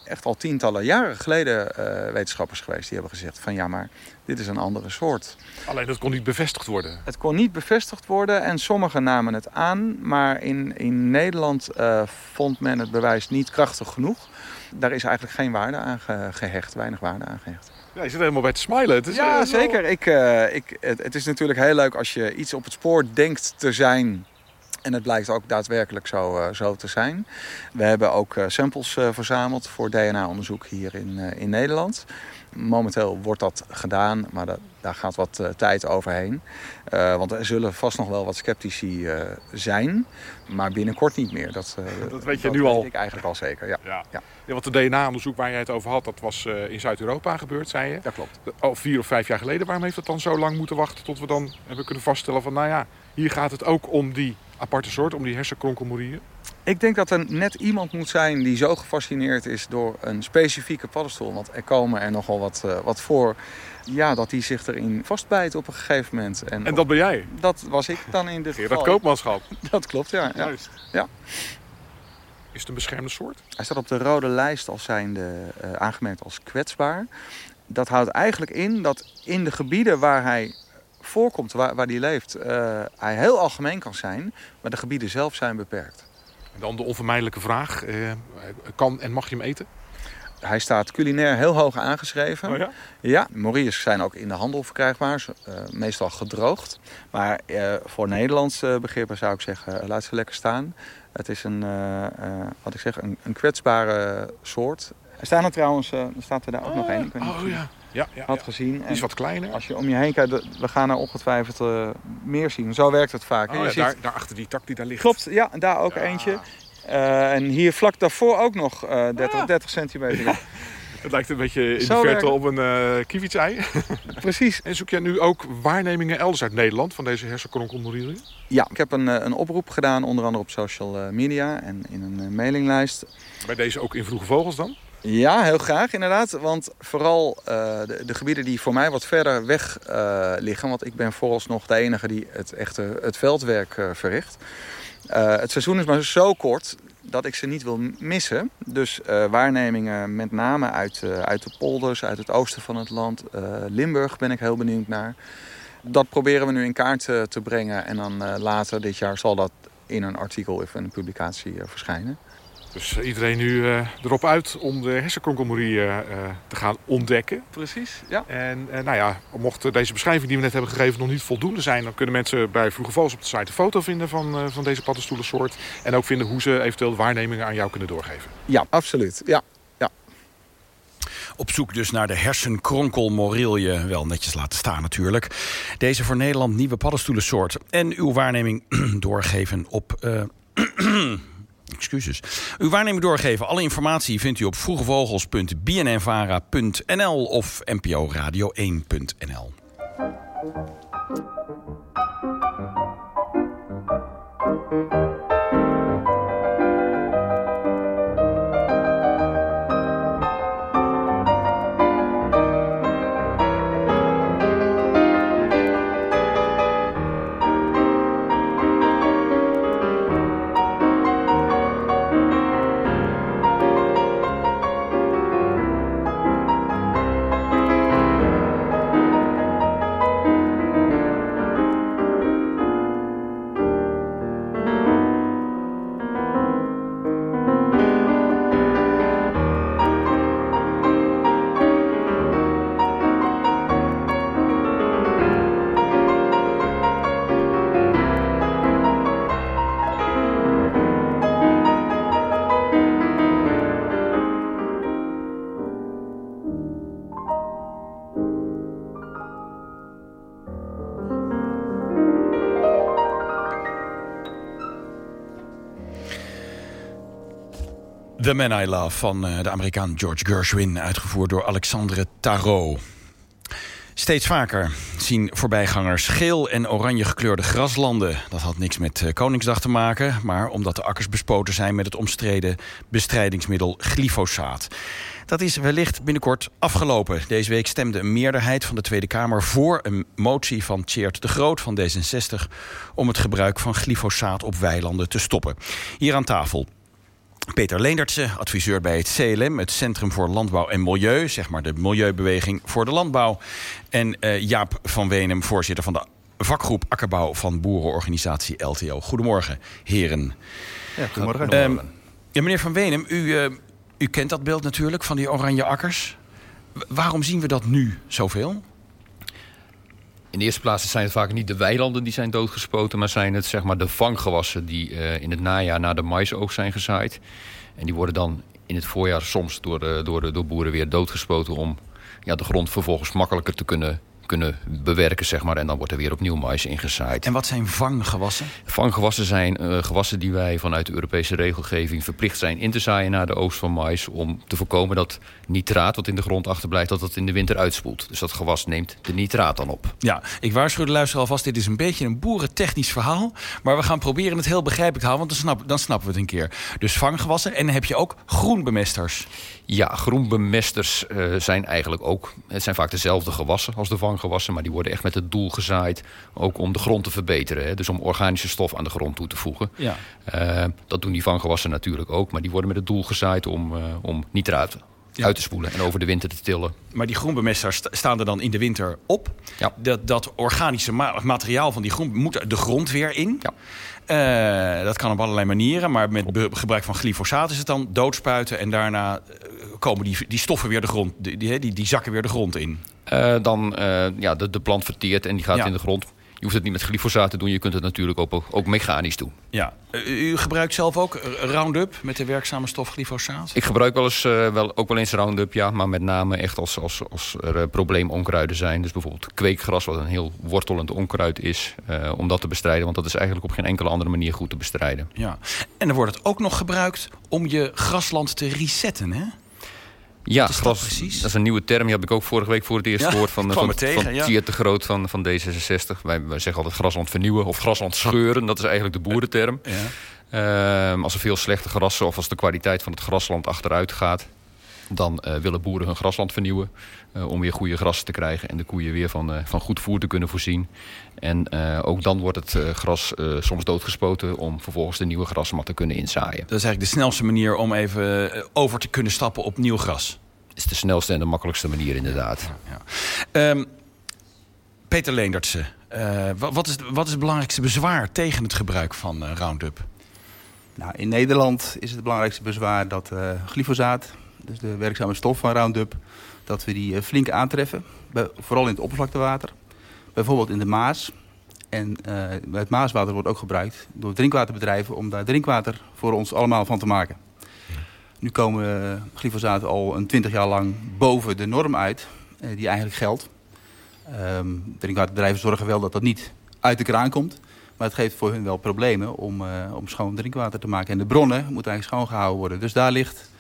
echt al tientallen jaren geleden wetenschappers geweest die hebben gezegd van ja, maar dit is een andere soort. Alleen dat kon niet bevestigd worden. Het kon niet bevestigd worden en sommigen namen het aan, maar in, in Nederland uh, vond men het bewijs niet krachtig genoeg. Daar is eigenlijk geen waarde aan ge gehecht, weinig waarde aan gehecht. Ja, je zit helemaal bij te smilen. Het is ja, wel... zeker. Ik, uh, ik, het, het is natuurlijk heel leuk als je iets op het spoor denkt te zijn en het blijkt ook daadwerkelijk zo, uh, zo te zijn. We hebben ook uh, samples uh, verzameld voor DNA-onderzoek hier in, in Nederland. Momenteel wordt dat gedaan, maar dat, daar gaat wat tijd overheen. want er zullen vast nog wel wat sceptici zijn, maar binnenkort niet meer. Dat, [laughs] dat weet je dat nu weet al. ik eigenlijk al zeker, ja. ja. ja. ja want de DNA-onderzoek waar jij het over had, dat was in Zuid-Europa gebeurd, zei je? Dat klopt. Al vier of vijf jaar geleden. Waarom heeft het dan zo lang moeten wachten tot we dan hebben kunnen vaststellen van... nou ja, hier gaat het ook om die aparte soort, om die hersenkronkelmorieën? Ik denk dat er net iemand moet zijn die zo gefascineerd is door een specifieke paddenstoel. Want er komen er nogal wat, uh, wat voor. Ja, dat die zich erin vastbijt op een gegeven moment. En, en dat ben jij? Dat was ik dan in dit geval. Dat koopmanschap? [laughs] Dat klopt, ja. Juist. Ja. Is het een beschermde soort? Hij staat op de rode lijst als zijnde uh, aangemerkt als kwetsbaar. Dat houdt eigenlijk in dat in de gebieden waar hij voorkomt, waar, waar die leeft, uh, hij heel algemeen kan zijn, maar de gebieden zelf zijn beperkt. En dan de onvermijdelijke vraag, uh, kan en mag je hem eten? Hij staat culinair heel hoog aangeschreven. Oh ja? Ja, zijn ook in de handel verkrijgbaar, uh, meestal gedroogd. Maar voor Nederlands begrippen zou ik zeggen, laat ze lekker staan. Het is een, wat ik zeg, een, een kwetsbare soort. Er staan er trouwens, staat er daar ook oh, nog één. Oh ja. Ja, ja, had gezien. Die is wat kleiner. Als je om je heen kijkt, we gaan er ongetwijfeld uh, meer zien. Zo werkt het vaak. Oh, je ziet... daar, daar achter die tak die daar ligt. Klopt, ja, daar ook eentje. Uh, en hier vlak daarvoor ook nog uh, 30, ah. 30 centimeter. [laughs] Het lijkt een beetje in de verte op een uh, kievitsei. [laughs] Precies. En zoek jij nu ook waarnemingen elders uit Nederland van deze hersenkronkelmorieën? Ja, ik heb een, een oproep gedaan, onder andere op social media en in een mailinglijst. Bij deze ook in Vroege Vogels dan? Ja, heel graag inderdaad. Want vooral uh, de, de, gebieden die voor mij wat verder weg uh, liggen... want ik ben vooralsnog de enige die het echte het veldwerk uh, verricht. het seizoen is maar zo kort dat ik ze niet wil missen. Dus waarnemingen met name uit, uit de polders, uit het oosten van het land. Limburg ben ik heel benieuwd naar. Dat proberen we nu in kaart te brengen. En dan later dit jaar zal dat in een artikel of een publicatie verschijnen. Dus iedereen nu uh, erop uit om de hersenkronkelmorie uh, te gaan ontdekken. Precies, ja. En nou ja, mocht deze beschrijving die we net hebben gegeven nog niet voldoende zijn... dan kunnen mensen bij Vroege Vogels op de site een foto vinden van, van deze paddenstoelensoort. En ook vinden hoe ze eventueel de waarnemingen aan jou kunnen doorgeven. Ja, absoluut. Ja. ja. Op zoek dus naar de hersenkronkelmorilje. Wel netjes laten staan natuurlijk. Deze voor Nederland nieuwe paddenstoelensoort. En uw waarneming [clears throat] doorgeven op... [clears throat] Excuses. Uw waarneming doorgeven. Alle informatie vindt u op vroegevogels.bnnvara.nl of nporadio1.nl. The Man I Love van de Amerikaan George Gershwin... uitgevoerd door Alexandre Tarot. Steeds vaker zien voorbijgangers geel en oranje gekleurde graslanden. Dat had niks met eh, Koningsdag te maken... maar omdat de akkers bespoten zijn met het omstreden bestrijdingsmiddel glyfosaat. Dat is wellicht binnenkort afgelopen. Deze week stemde een meerderheid van de Tweede Kamer voor een motie van Tjeerd de Groot van D66 om het gebruik van glyfosaat op weilanden te stoppen. Hier aan tafel Peter Leendertse, adviseur bij het CLM, het Centrum voor Landbouw en Milieu, zeg maar de Milieubeweging voor de Landbouw. En uh, Jaap van Wenem, voorzitter van de vakgroep Akkerbouw van boerenorganisatie LTO. Goedemorgen, heren. Ja, goedemorgen. Um, ja, meneer van Wenem, u, uh, u kent dat beeld natuurlijk van die oranje akkers. W waarom zien we dat nu zoveel? In de eerste plaats zijn het vaak niet de weilanden die zijn doodgespoten... maar zijn het zeg maar, de vanggewassen die uh, in het najaar na de maisoogst zijn gezaaid. En die worden dan in het voorjaar soms door, de, door, de, door boeren weer doodgespoten... om ja, de grond vervolgens makkelijker te kunnen kunnen bewerken, zeg maar. En dan wordt er weer opnieuw mais ingezaaid. En wat zijn vanggewassen? Vanggewassen zijn uh, gewassen die wij vanuit de Europese regelgeving verplicht zijn in te zaaien na de oogst van mais. Om te voorkomen dat nitraat wat in de grond achterblijft, dat dat in de winter uitspoelt. Dus dat gewas neemt de nitraat dan op. Ja, ik waarschuw de luisteraar alvast, dit is een beetje een boerentechnisch verhaal. Maar we gaan proberen het heel begrijpelijk te houden, want dan, snap, dan snappen we het een keer. Dus vanggewassen en dan heb je ook groenbemesters. Ja, groenbemesters uh, zijn eigenlijk ook... Het zijn vaak dezelfde gewassen als de vanggewassen... maar die worden echt met het doel gezaaid... ook om de grond te verbeteren. Hè? Dus om organische stof aan de grond toe te voegen. Ja. Uh, dat doen die vanggewassen natuurlijk ook... maar die worden met het doel gezaaid om, uh, om nitraten ja. uit te spoelen en over de winter te tillen. Maar die groenbemesters staan er dan in de winter op. Ja. Dat, dat organische ma materiaal van die groen moet de grond weer in. Ja. Uh, dat kan op allerlei manieren, maar met gebruik van glyfosaat is het dan doodspuiten... en daarna komen die, die stoffen weer de grond, die, die, die, die zakken weer de grond in. Uh, dan uh, ja, de, de plant verteert en die gaat in de grond. Je hoeft het niet met glyfosaat te doen, je kunt het natuurlijk ook, ook mechanisch doen. Ja. U gebruikt zelf ook Roundup met de werkzame stof glyfosaat? Ik gebruik wel eens, uh, wel, ook wel eens Roundup, ja, maar met name echt als, als, als er uh, probleemonkruiden zijn. Dus bijvoorbeeld kweekgras, wat een heel wortelend onkruid is, uh, om dat te bestrijden. Want dat is eigenlijk op geen enkele andere manier goed te bestrijden. Ja. En dan wordt het ook nog gebruikt om je grasland te resetten, hè? Ja, dat, precies? dat is een nieuwe term. Die heb ik ook vorige week voor het eerst ja, gehoord van, van, tegen, van ja. Tiert de Groot van, van D66. Wij, wij zeggen altijd grasland vernieuwen of grasland scheuren. Dat is eigenlijk de boerenterm. Ja. Um, als er veel slechte grassen of als de kwaliteit van het grasland achteruit gaat... dan uh, willen boeren hun grasland vernieuwen uh, om weer goede grassen te krijgen... en de koeien weer van, uh, van goed voer te kunnen voorzien. En uh, ook dan wordt het uh, gras uh, soms doodgespoten om vervolgens de nieuwe grasmat te kunnen inzaaien. Dat is eigenlijk de snelste manier om even over te kunnen stappen op nieuw gras. Dat is de snelste en de makkelijkste manier inderdaad. Ja, ja. Um, Peter Leendertse, wat, is, wat is het belangrijkste bezwaar tegen het gebruik van Roundup? Nou, in Nederland is het belangrijkste bezwaar dat glyfosaat, dus de werkzame stof van Roundup, dat we die flink aantreffen. Vooral in het oppervlaktewater. Bijvoorbeeld in de Maas. En uh, het Maaswater wordt ook gebruikt door drinkwaterbedrijven om daar drinkwater voor ons allemaal van te maken. Nu komen uh, glyfosaat al een twintig jaar lang boven de norm uit, die eigenlijk geldt. Um, drinkwaterbedrijven zorgen wel dat dat niet uit de kraan komt. Maar het geeft voor hun wel problemen om, om schoon drinkwater te maken. En de bronnen moeten eigenlijk schoongehouden worden. Dus daar ligt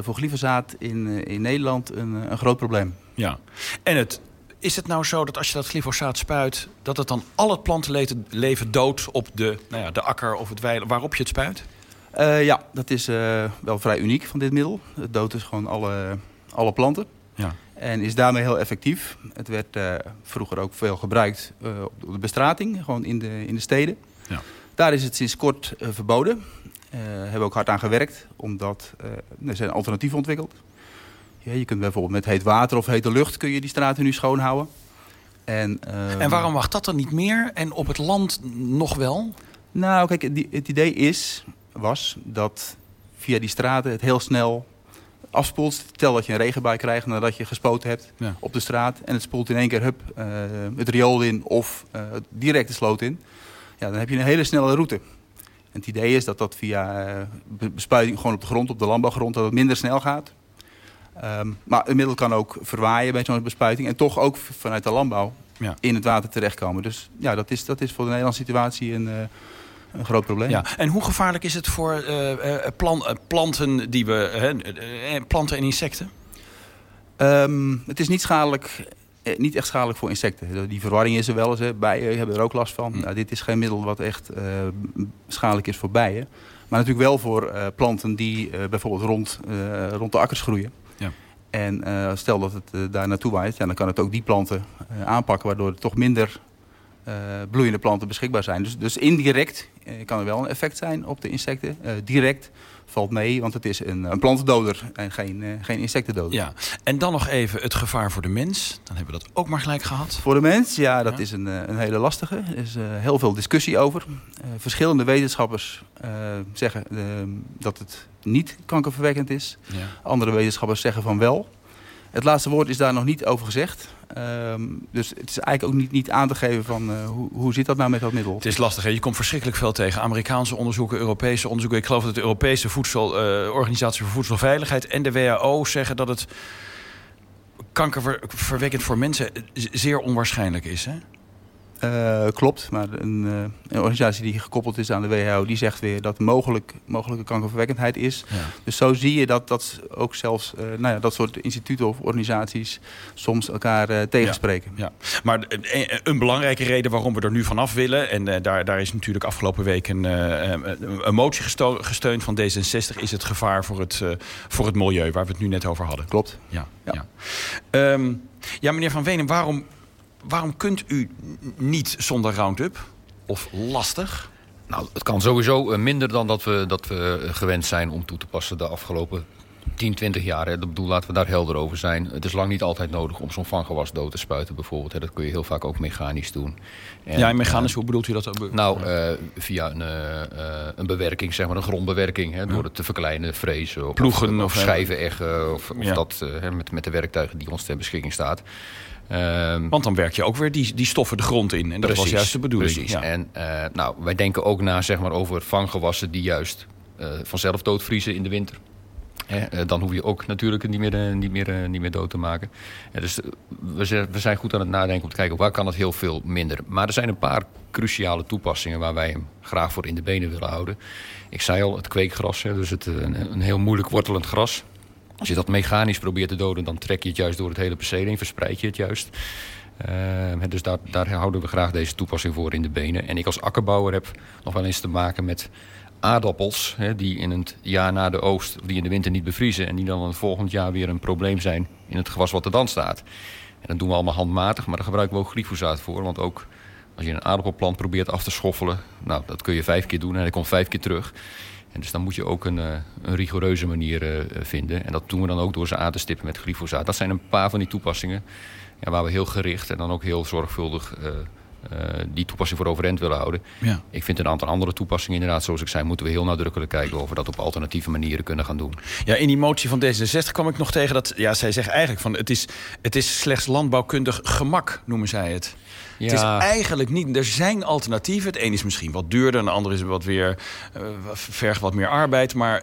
voor glyfosaat in, in Nederland een, een groot probleem. Ja, en het is het nou zo dat als je dat glyfosaat spuit... dat het dan al het plantenleven doodt op de, nou ja, de akker of het weiland waarop je het spuit? Uh, ja, dat is uh, wel vrij uniek van dit middel. Het doodt dus gewoon alle, alle planten. Ja. En is daarmee heel effectief. Het werd uh, vroeger ook veel gebruikt op de bestrating, gewoon in de, in de steden. Ja. Daar is het sinds kort verboden. hebben we ook hard aan gewerkt, omdat er zijn alternatieven ontwikkeld. Ja, je kunt bijvoorbeeld met heet water of hete lucht kun je die straten nu schoonhouden. En, uh, en waarom mag dat dan niet meer en op het land nog wel? Nou, kijk, die, het idee is, was dat via die straten het heel snel afspoelt. Stel dat je een regenbui krijgt nadat je gespoten hebt ja. op de straat. En het spoelt in één keer hup, uh, het riool in of uh, direct de sloot in. Ja, dan heb je een hele snelle route. En het idee is dat dat via uh, bespuiting gewoon op de grond, op de landbouwgrond, dat het minder snel gaat. Um, maar het middel kan ook verwaaien bij zo'n bespuiting. En toch ook vanuit de landbouw ja. in het water terechtkomen. Dus ja, dat is, dat is voor de Nederlandse situatie een, uh, een groot probleem. Ja. En hoe gevaarlijk is het voor uh, uh, plan, planten, die we, planten en insecten? Um, het is niet schadelijk eh, niet echt schadelijk voor insecten. Die verwarring is er wel eens. Hè. Bijen hebben er ook last van. Nou, dit is geen middel wat echt eh, schadelijk is voor bijen. Maar natuurlijk wel voor eh, planten die eh, bijvoorbeeld rond, eh, rond de akkers groeien. Ja. En eh, stel dat het eh, daar naartoe waait, ja, dan kan het ook die planten eh, aanpakken... waardoor er toch minder eh, bloeiende planten beschikbaar zijn. Dus, dus indirect eh, kan er wel een effect zijn op de insecten. Eh, direct valt mee, want het is een, een plantendoder en geen, eh, geen insectendoder. Ja, en dan nog even het gevaar voor de mens. Dan hebben we dat ook maar gelijk gehad. Voor de mens, ja, dat is een, eh, een hele lastige. Er is eh, heel veel discussie over. Verschillende wetenschappers zeggen dat het niet kankerverwekkend is. Ja. Andere wetenschappers zeggen van wel. Het laatste woord is daar nog niet over gezegd. Ehm, dus het is eigenlijk ook niet, niet aan te geven van eh, hoe, hoe zit dat nou met dat middel. Het is lastig, hè? je komt verschrikkelijk veel tegen. Amerikaanse onderzoeken, Europese onderzoeken. Ik geloof dat de Europese voedsel, eh, Organisatie voor Voedselveiligheid en de WHO zeggen dat het kankerverwekkend voor mensen zeer onwaarschijnlijk is. Hè? Eh, klopt, maar een, eh, een organisatie die gekoppeld is aan de WHO... die zegt weer dat mogelijk, mogelijke kankerverwekkendheid is. Ja. Dus zo zie je dat, dat ook zelfs eh, nou ja, dat soort instituten of organisaties... soms elkaar tegenspreken. Ja, maar een, een belangrijke reden waarom we er nu vanaf willen... en daar, daar is natuurlijk afgelopen week een, een- motie gesteund van D66... is het gevaar voor het, voor het milieu, waar we het nu net over hadden. Klopt. Ja, ja. Ehm, ja meneer Van Wenen, waarom, waarom kunt u niet zonder Roundup? Of lastig? Nou, het kan sowieso eh, minder dan dat we, dat we eh, gewend zijn om toe te passen de afgelopen 10, 20 jaar. Hè. Ik bedoel, laten we daar helder over zijn. Het is lang niet altijd nodig om zo'n vanggewas dood te spuiten bijvoorbeeld. Hè. Dat kun je heel vaak ook mechanisch doen. ja, en mechanisch, hoe bedoelt u dat? Nou, eh, via een, eh, eh, een bewerking, zeg maar een grondbewerking. Hè, door het te verkleinen, frezen. Of, Ploegen Of, of, eh, schijven eggen. Of, of Ja. dat eh, hè, met, met de werktuigen die ons ter beschikking staat. Ehm, Want dan werk je ook weer die, die stoffen de grond in. En dat was Precies, juist de bedoeling. Precies. Ja. En eh, nou, wij denken ook na zeg maar, over vanggewassen die juist eh, vanzelf doodvriezen in de winter. Hè, eh, dan hoef je ook natuurlijk niet meer, niet meer, niet meer dood te maken. Dus we, zijn- goed aan het nadenken om te kijken waar kan het heel veel minder. Maar er zijn een paar cruciale toepassingen waar wij hem graag voor in de benen willen houden. Ik zei al, het kweekgras, dus het, een, een heel moeilijk wortelend gras. Als je dat mechanisch probeert te doden, dan trek je het juist door het hele perceel heen, verspreid je het juist. Ehm, dus daar, daar houden we graag deze toepassing voor in de benen. En ik als akkerbouwer heb nog wel eens te maken met aardappels... Hè, die in het jaar na de oogst, die in de winter niet bevriezen... en die dan het volgend jaar weer een probleem zijn in het gewas wat er dan staat. En dat doen we allemaal handmatig, maar daar gebruiken we ook glyfosaat voor. Want ook als je een aardappelplant probeert af te schoffelen... nou, dat kun je vijf keer doen en hij komt vijf keer terug... En dus dan moet je ook een, eh, een rigoureuze manier eh, vinden. En dat doen we dan ook door ze aan te stippen met glyfosaat. Dat zijn een paar van die toepassingen ja, waar we heel gericht en dan ook heel zorgvuldig eh, die toepassing voor overeind willen houden. Ja. Ik vind een aantal andere toepassingen inderdaad, zoals ik zei, moeten we heel nadrukkelijk kijken of we dat op alternatieve manieren kunnen gaan doen. Ja, in die motie van D66 kwam ik nog tegen dat... Ja, zij zeggen eigenlijk van het is, het is slechts landbouwkundig gemak, noemen zij het. Het is eigenlijk niet... Er zijn alternatieven. Het een is misschien wat duurder, en de andere is wat weer... eh, vergt wat meer arbeid, maar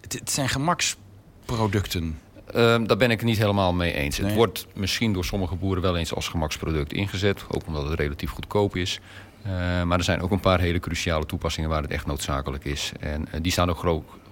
het, het zijn gemaksproducten. Ehm, daar ben ik het niet helemaal mee eens. Nee. Het wordt misschien door sommige boeren wel eens als gemaksproduct ingezet. Ook omdat het relatief goedkoop is. Eh, maar er zijn ook een paar hele cruciale toepassingen waar het echt noodzakelijk is. En eh, die staan ook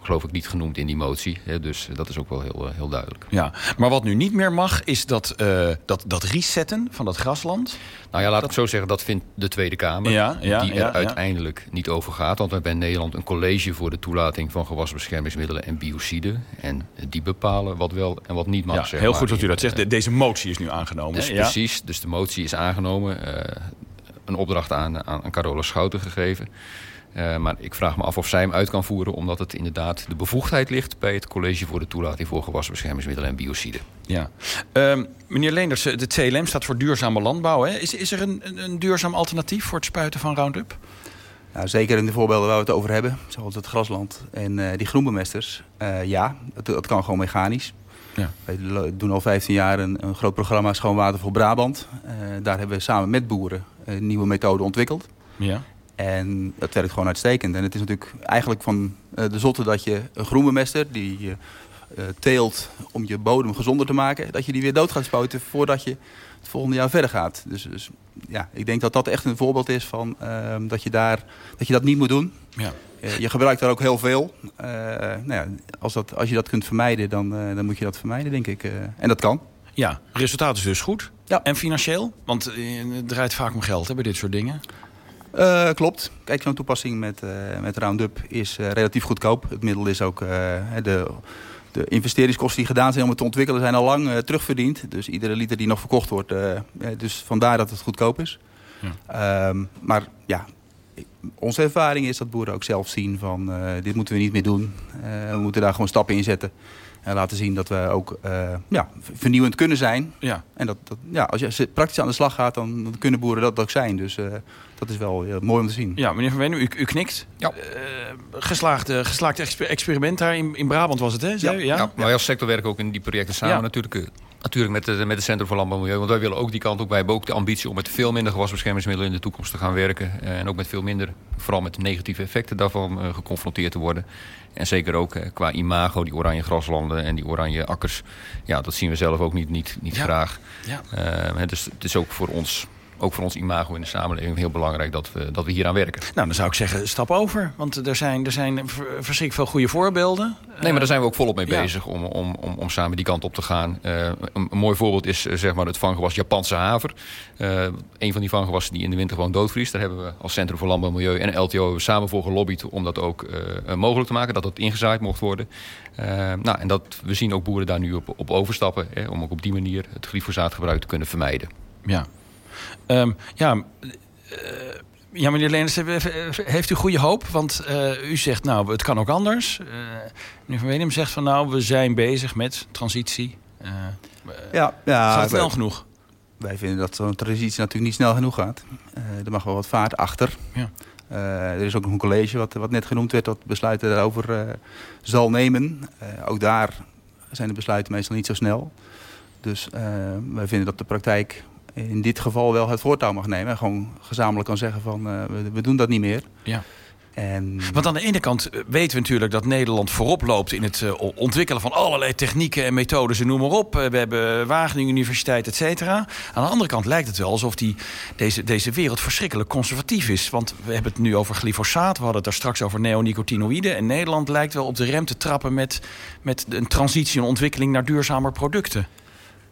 geloof, ik niet genoemd in die motie. Hè, dus dat is ook wel heel, eh, heel duidelijk. Ja, maar wat nu niet meer mag, is dat, eh, dat, dat resetten van dat grasland. Nou ja, laat ik zo zeggen, dat vindt de Tweede Kamer. Ja, ja, die er ja, uiteindelijk niet over gaat. Want we hebben in Nederland een college voor de toelating van gewasbeschermingsmiddelen en biociden. En die bepalen wat wel en wat niet mag. Ja, zeg heel maar. goed dat u dat zegt. De- Deze motie is nu aangenomen. Dus precies, dus de motie is aangenomen. eh, een opdracht aan, aan, aan Carola Schouten gegeven. Eh, maar ik vraag me af of zij hem uit kan voeren... omdat het inderdaad de bevoegdheid ligt... bij het College voor de Toelating voor Gewasbeschermingsmiddelen en Biociden. Ja. Ehm, meneer Leenders, de CLM staat voor duurzame landbouw. Hè? Is, is er een, een, een duurzaam alternatief voor het spuiten van Roundup? Nou, zeker in de voorbeelden waar we het over hebben, zoals het grasland en eh, die groenbemesters. eh, ja, het, het kan gewoon mechanisch. Ja. Wij lo- doen al 15 jaar een, een groot programma Schoon Water voor Brabant. Eh, daar hebben we samen met boeren een nieuwe methode ontwikkeld. Ja. En dat werkt gewoon uitstekend. En het is natuurlijk eigenlijk van eh, de zotte dat je een groenbemester die je eh, teelt om je bodem gezonder te maken, dat je die weer dood gaat spuiten voordat je het volgende jaar verder gaat. Dus, dus ja, ik denk dat dat echt een voorbeeld is van ehm, dat, je daar, dat je dat niet moet doen. Ja. Eh, je gebruikt daar ook heel veel. Nou ja, als, dat, als je dat kunt vermijden, dan, dan moet je dat vermijden, denk ik. En dat kan. Ja, resultaat is dus goed. En financieel? Want het draait vaak om geld hè, bij dit soort dingen. Eh, klopt. Kijk, zo'n toepassing met, eh, met Roundup is eh, relatief goedkoop. Het middel is ook... de, de investeringskosten die gedaan zijn om het te ontwikkelen... zijn al lang terugverdiend. Dus iedere liter die nog verkocht wordt... dus vandaar dat het goedkoop is. Ehm, maar ja, onze ervaring is dat boeren ook zelf zien van... dit moeten we niet meer doen. We moeten daar gewoon stappen in zetten. En laten zien dat we ook eh, ja, vernieuwend kunnen zijn. Ja. En dat, dat, ja, als je praktisch aan de slag gaat, dan, dan kunnen boeren dat ook zijn. Dus eh, dat is wel heel mooi om te zien. Ja, meneer Van Wenem, u, u knikt. Ja. geslaagde, geslaagd exper- experiment daar in, in Brabant was het, hè? U? ja? Ja, wij als sector werken ook in die projecten samen Ja. natuurlijk. Natuurlijk met, de, met het Centrum voor Landbouw en Milieu. Want wij willen ook die kant op. Wij hebben ook de ambitie om met veel minder gewasbeschermingsmiddelen in de toekomst te gaan werken. Eh, en ook met veel minder, vooral met de negatieve effecten daarvan eh, geconfronteerd te worden. En zeker ook eh, qua imago, die oranje graslanden en die oranje akkers. Ja, dat zien we zelf ook niet, niet, niet Ja. graag. Ja. Dus het is ook voor ons... Ook voor ons imago in de samenleving heel belangrijk dat we, dat we hier aan werken. Nou, dan zou ik zeggen, stap over. Want er zijn, er zijn ver- verschrikkelijk veel goede voorbeelden. Nee, maar daar zijn we ook volop mee ja. bezig om, om, om, om samen die kant op te gaan. Eh, een, een mooi voorbeeld is eh, zeg maar het vanggewas Japanse haver. Eh, een van die vanggewassen die in de winter gewoon doodvriest. Daar hebben we als Centrum voor Landbouw en Milieu en LTO samen voor gelobbyd... om dat ook eh, mogelijk te maken, dat dat ingezaaid mocht worden. Eh, nou, en dat, we zien ook boeren daar nu op, op overstappen... Hè, om ook op die manier het glyfosaatgebruik te kunnen vermijden. Ja. Ehm, ja, eh, ja, meneer Leners, eh, heeft u goede hoop? Want eh, u zegt, nou, het kan ook anders. Eh meneer Van Wenem zegt van, nou, we zijn bezig met transitie. Eh, Ja, ja, gaat het snel genoeg? Wij vinden dat zo'n transitie natuurlijk niet snel genoeg gaat. Eh, er mag wel wat vaart achter. Ja. Eh, er is ook nog een college wat, wat net genoemd werd dat besluiten daarover eh, zal nemen. Eh, ook daar zijn de besluiten meestal niet zo snel. Dus eh, wij vinden dat de praktijk in dit geval wel het voortouw mag nemen. En gewoon gezamenlijk kan zeggen van eh, we, we doen dat niet meer. Ja. En Want aan de ene kant eh, weten we natuurlijk dat Nederland voorop loopt in het eh, ontwikkelen van allerlei technieken en methodes en noem maar op. We hebben Wageningen Universiteit, et cetera. Aan de andere kant lijkt het wel alsof die, deze, deze wereld verschrikkelijk conservatief is. Want we hebben het nu over glyfosaat, we hadden het daar straks over neonicotinoïden. En Nederland lijkt wel op de rem te trappen met, met een transitie en ontwikkeling naar duurzamer producten.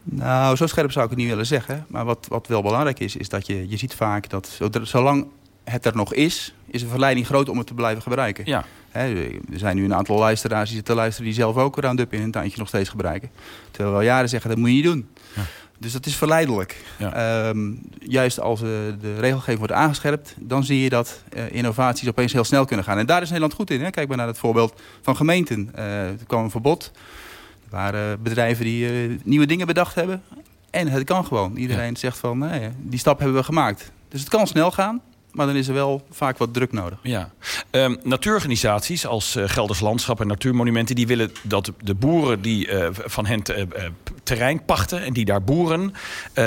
Nou, zo scherp zou ik het niet willen zeggen. Maar wat, wat wel belangrijk is, is dat je, je ziet vaak dat zolang het er nog is, is de verleiding groot om het te blijven gebruiken. Ja. Er zijn nu een aantal luisteraars die zitten luisteren die zelf ook Roundup in hun tuintje nog steeds gebruiken. Terwijl we al jaren zeggen, dat moet je niet doen. Dus dat is verleidelijk. Ehm, juist als eh, de regelgeving wordt aangescherpt, dan zie je dat eh, innovaties opeens heel snel kunnen gaan. En daar is Nederland goed in. Hè? Kijk maar naar het voorbeeld van gemeenten. Eh, er kwam een verbod. Waren bedrijven die eh, nieuwe dingen bedacht hebben. En het kan gewoon. Iedereen zegt van, nee, die stap hebben we gemaakt. Dus het kan snel gaan, maar dan is er wel vaak wat druk nodig. Ja. Ehm, natuurorganisaties als eh, Gelders Landschap en Natuurmonumenten... die willen dat de boeren die eh, van hen te- terrein pachten... en die daar boeren,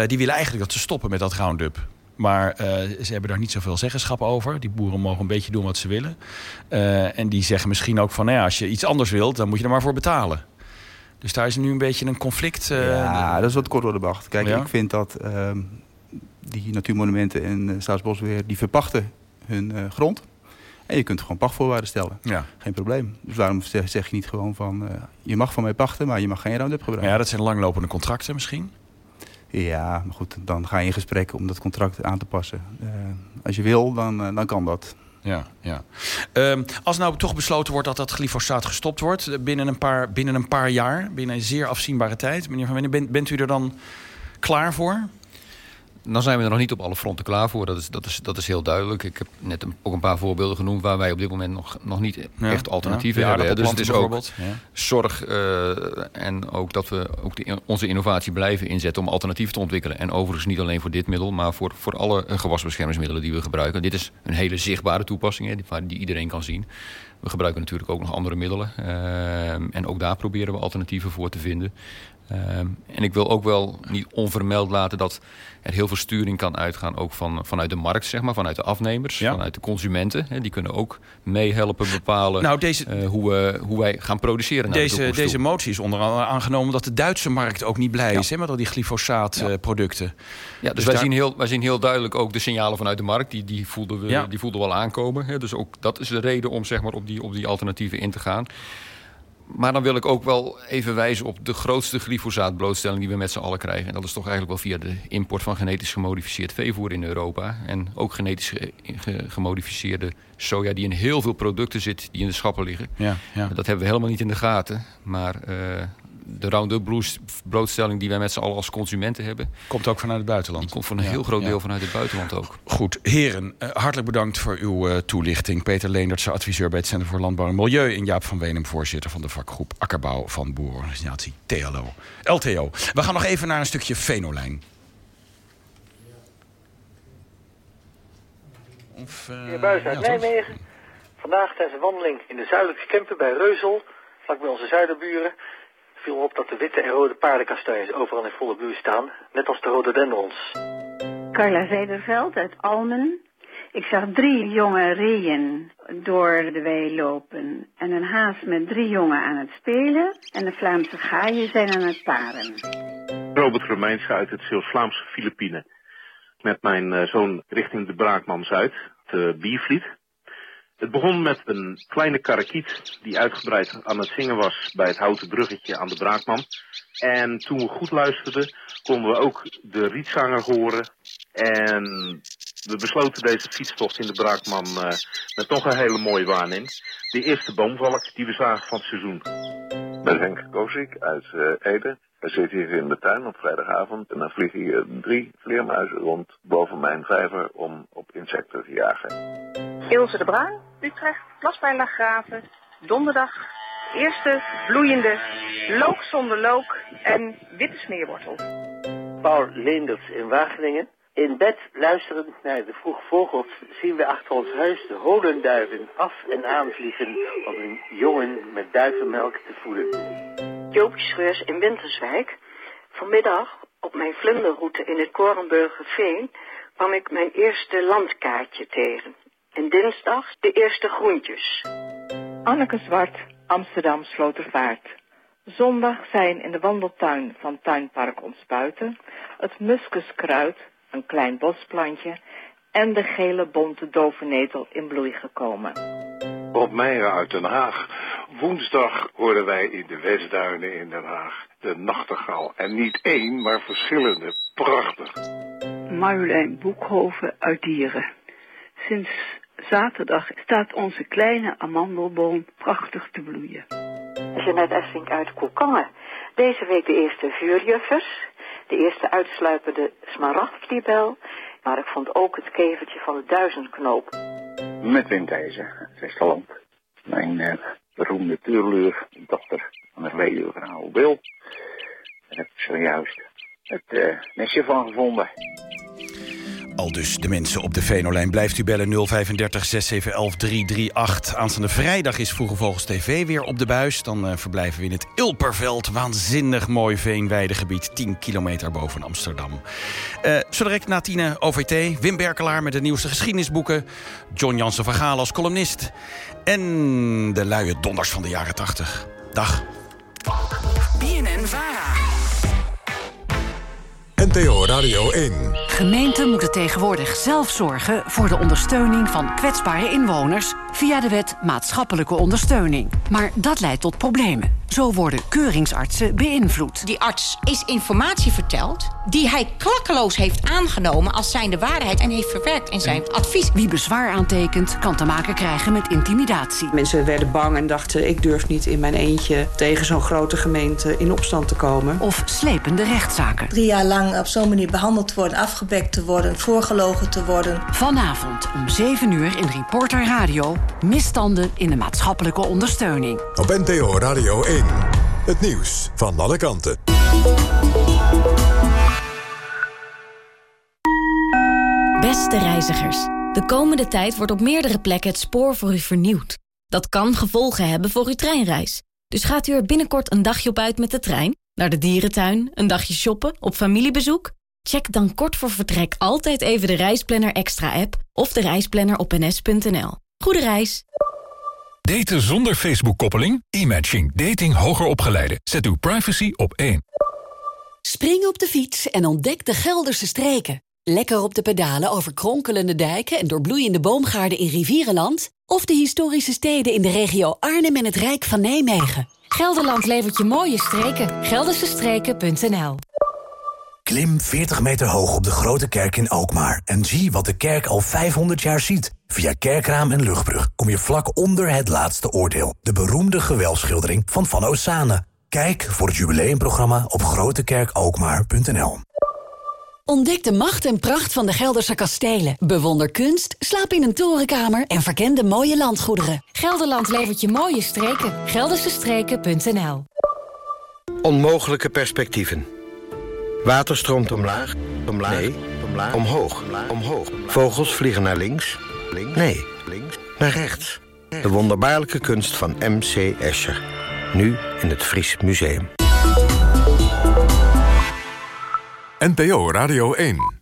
die willen eigenlijk dat ze stoppen met dat Roundup. Maar ze hebben daar niet zoveel zeggenschap over. Die boeren mogen een beetje doen wat ze willen. En die zeggen misschien ook van... Nou ja, als je iets anders wilt, dan moet je er maar voor betalen. Dus daar is nu een beetje een conflict. eh, ja, dat is wat kort door de bocht. Kijk, Ja? ik vind dat ehm, die natuurmonumenten en uh, Staatsbosbeheer... die verpachten hun eh, grond. En je kunt gewoon pachtvoorwaarden stellen. Ja. Geen probleem. Dus waarom zeg, zeg je niet gewoon van... eh, je mag van mij pachten, maar je mag geen Roundup gebruiken. Ja, dat zijn langlopende contracten misschien. Ja, maar goed, dan ga je in gesprek om dat contract aan te passen. Eh, als je wil, dan, eh, dan kan dat. Ja, ja. Ehm, als nou toch besloten wordt dat dat glyfosaat gestopt wordt eh, binnen een paar, binnen een paar jaar, binnen een zeer afzienbare tijd, meneer Van Wennen, bent, bent u er dan klaar voor? Dan zijn we er nog niet op alle fronten klaar voor. Dat is, dat is, dat is heel duidelijk. Ik heb net een- ook een paar voorbeelden genoemd... waar wij op dit moment nog, nog niet Ja, echt alternatieven ja. Hebben. Dus het is ook zorg eh, en ook dat we ook de, onze innovatie blijven inzetten... om alternatieven te ontwikkelen. En overigens niet alleen voor dit middel... maar voor, voor alle eh, gewasbeschermingsmiddelen die we gebruiken. Dit is een hele zichtbare toepassing hè, die, die iedereen kan zien. We gebruiken natuurlijk ook nog andere middelen. Ehm, en ook daar proberen we alternatieven voor te vinden. Ehm, en ik wil ook wel niet onvermeld laten dat er heel veel sturing kan uitgaan... ook van, vanuit de markt, zeg maar, vanuit de afnemers, vanuit de consumenten. Hè, die kunnen ook meehelpen bepalen Nou, deze- eh, hoe, we, hoe wij gaan produceren. naar Deze, deze motie is onder andere aangenomen dat de Duitse markt ook niet blij is hè, met al die glyfosaatproducten. Ja, dus wij, zien heel, wij zien heel duidelijk ook de signalen vanuit de markt. Die, die, voelden, we, Ja. die voelden we al aankomen. Hè. Dus ook dat is de reden om zeg maar, op, die, op die alternatieven in te gaan. Maar dan wil ik ook wel even wijzen op de grootste glyfosaatblootstelling die we met z'n allen krijgen. En dat is toch eigenlijk wel via de import van genetisch gemodificeerd veevoer in Europa. En ook genetisch ge- ge- gemodificeerde soja die in heel veel producten zit die in de schappen liggen. Ja, ja. Dat hebben we helemaal niet in de gaten. Maar eh, de Roundup blootstelling die wij met z'n allen als consumenten hebben... Komt ook vanuit het buitenland. Die komt voor een Ja, heel groot ja. deel vanuit het buitenland ook. Goed, heren, eh, hartelijk bedankt voor uw eh, toelichting. Peter Leendertse, adviseur bij het Centrum voor Landbouw en Milieu... en Jaap van Wenum, voorzitter van de vakgroep Akkerbouw... van boerenorganisatie TLO. LTO. We gaan nog even naar een stukje Venolijn. Of, eh, Meneer Buis uit ja? Nijmegen. Vandaag tijdens een wandeling in de zuidelijke Kempen bij Reuzel, vlakbij onze zuiderburen, viel op dat de witte en rode paardenkastanjes overal in volle bloei staan, net als de rhododendrons. Carla Zederveld uit Almen. Ik zag drie jonge reeën door de wei lopen. En een haas met drie jongen aan het spelen. En de Vlaamse gaaien zijn aan het paren. Robert Romeins uit het Zeeuws-Vlaamse Filipijnen. Met mijn eh, zoon richting de Braakman Zuid, de Biervliet. Het begon met een kleine karakiet die uitgebreid aan het zingen was bij het houten bruggetje aan de Braakman. En toen we goed luisterden, konden we ook de rietzanger horen. En we besloten deze fietstocht in de Braakman eh, met nog een hele mooie waarneming. De eerste boomvalk die we zagen van het seizoen. Ben Henk Kozik uit eh, Ede. We zitten hier in de tuin op vrijdagavond en dan vliegen hier drie vleermuizen rond boven mijn vijver om op insecten te jagen. Ilse de Bruin, Utrecht, Plasbijlagraven, donderdag, eerste bloeiende look zonder look en witte smeerwortel. Paul Leenders in Wageningen. In bed luisterend naar de vroeg vogels zien we achter ons huis de holenduiven af en aan vliegen om hun jongen met duivenmelk te voeden. Joopje Schreurs in Winterswijk. Vanmiddag op mijn vlinderroute in het Korenburger Veen kwam ik mijn eerste landkaartje tegen. En dinsdag de eerste groentjes. Anneke Zwart, Amsterdam Slotervaart. Zondag zijn in de wandeltuin van Tuinpark Ontspuiten het muskuskruid, een klein bosplantje, en de gele bonte dovenetel in bloei gekomen. Rob Meijer uit Den Haag. Woensdag hoorden wij in de Westduinen in Den Haag de nachtegaal. En niet één, maar verschillende. Prachtig. Marjolein Boekhoven uit Dieren. Sinds zaterdag staat onze kleine amandelboom prachtig te bloeien. Jeanette Essink uit Koekangen. Deze week de eerste vuurjuffers. De eerste uitsluipende smaragdlibel. Maar ik vond ook het kevertje van de duizendknoop. Met Windijzer, het Westerland. Mijn eh, beroemde tuurluur, dochter van het weduwvrouw Wil. Daar heb ik zojuist het eh, nestje van gevonden. Al dus de mensen op de Venolijn. Blijft u bellen 035 6711 338. Aanstaande vrijdag is Vroege Vogels TV weer op de buis. Dan eh, verblijven we in het Ulperveld. Waanzinnig mooi veenweidegebied. 10 kilometer boven Amsterdam. Eh zo direct na OVT. Wim Berkelaar met de nieuwste geschiedenisboeken. John Jansen van Gaal als columnist. En de luie donders van de jaren 80. Dag. BNN-VARA. NTO Radio 1. Gemeenten moeten tegenwoordig zelf zorgen voor de ondersteuning van kwetsbare inwoners via de wet maatschappelijke ondersteuning. Maar dat leidt tot problemen. Zo worden keuringsartsen beïnvloed. Die arts is informatie verteld die hij klakkeloos heeft aangenomen als zijnde waarheid en heeft verwerkt in zijn advies. Wie bezwaar aantekent, kan te maken krijgen met intimidatie. Mensen werden bang en dachten ik durf niet in mijn eentje tegen zo'n grote gemeente in opstand te komen. Of slepende rechtszaken. Drie jaar lang op zo'n manier behandeld worden, afgebekt te worden, voorgelogen te worden. Vanavond om 7 uur in Reporter Radio. Misstanden in de maatschappelijke ondersteuning. Op NTO Radio 1. Het nieuws van alle kanten. Beste reizigers, de komende tijd wordt op meerdere plekken het spoor voor u vernieuwd. Dat kan gevolgen hebben voor uw treinreis. Dus gaat u er binnenkort een dagje op uit met de trein? Naar de dierentuin? Een dagje shoppen? Op familiebezoek? Check dan kort voor vertrek altijd even de Reisplanner Extra app of de reisplanner op ns.nl. Goede reis! Daten zonder Facebook-koppeling? E-matching. Dating hoger opgeleiden. Zet uw privacy op één. Spring op de fiets en ontdek de Gelderse streken. Lekker op de pedalen over kronkelende dijken en doorbloeiende boomgaarden in Rivierenland? Of de historische steden in de regio Arnhem en het Rijk van Nijmegen? Gelderland levert je mooie streken. Geldersestreken.nl Klim 40 meter hoog op de Grote Kerk in Alkmaar en zie wat de kerk al 500 jaar ziet. Via Kerkraam en Luchtbrug kom je vlak onder het laatste oordeel. De beroemde gewelfschildering van Van Osane. Kijk voor het jubileumprogramma op grotekerkalkmaar.nl. Ontdek de macht en pracht van de Gelderse kastelen. Bewonder kunst, slaap in een torenkamer en verken de mooie landgoederen. Gelderland levert je mooie streken. Geldersestreken.nl Onmogelijke perspectieven. Water stroomt omlaag, omlaag, nee, omlaag, omhoog, omhoog. Vogels vliegen naar links, links, nee, links, naar rechts. De wonderbaarlijke kunst van M.C. Escher. Nu in het Fries Museum. NPO Radio 1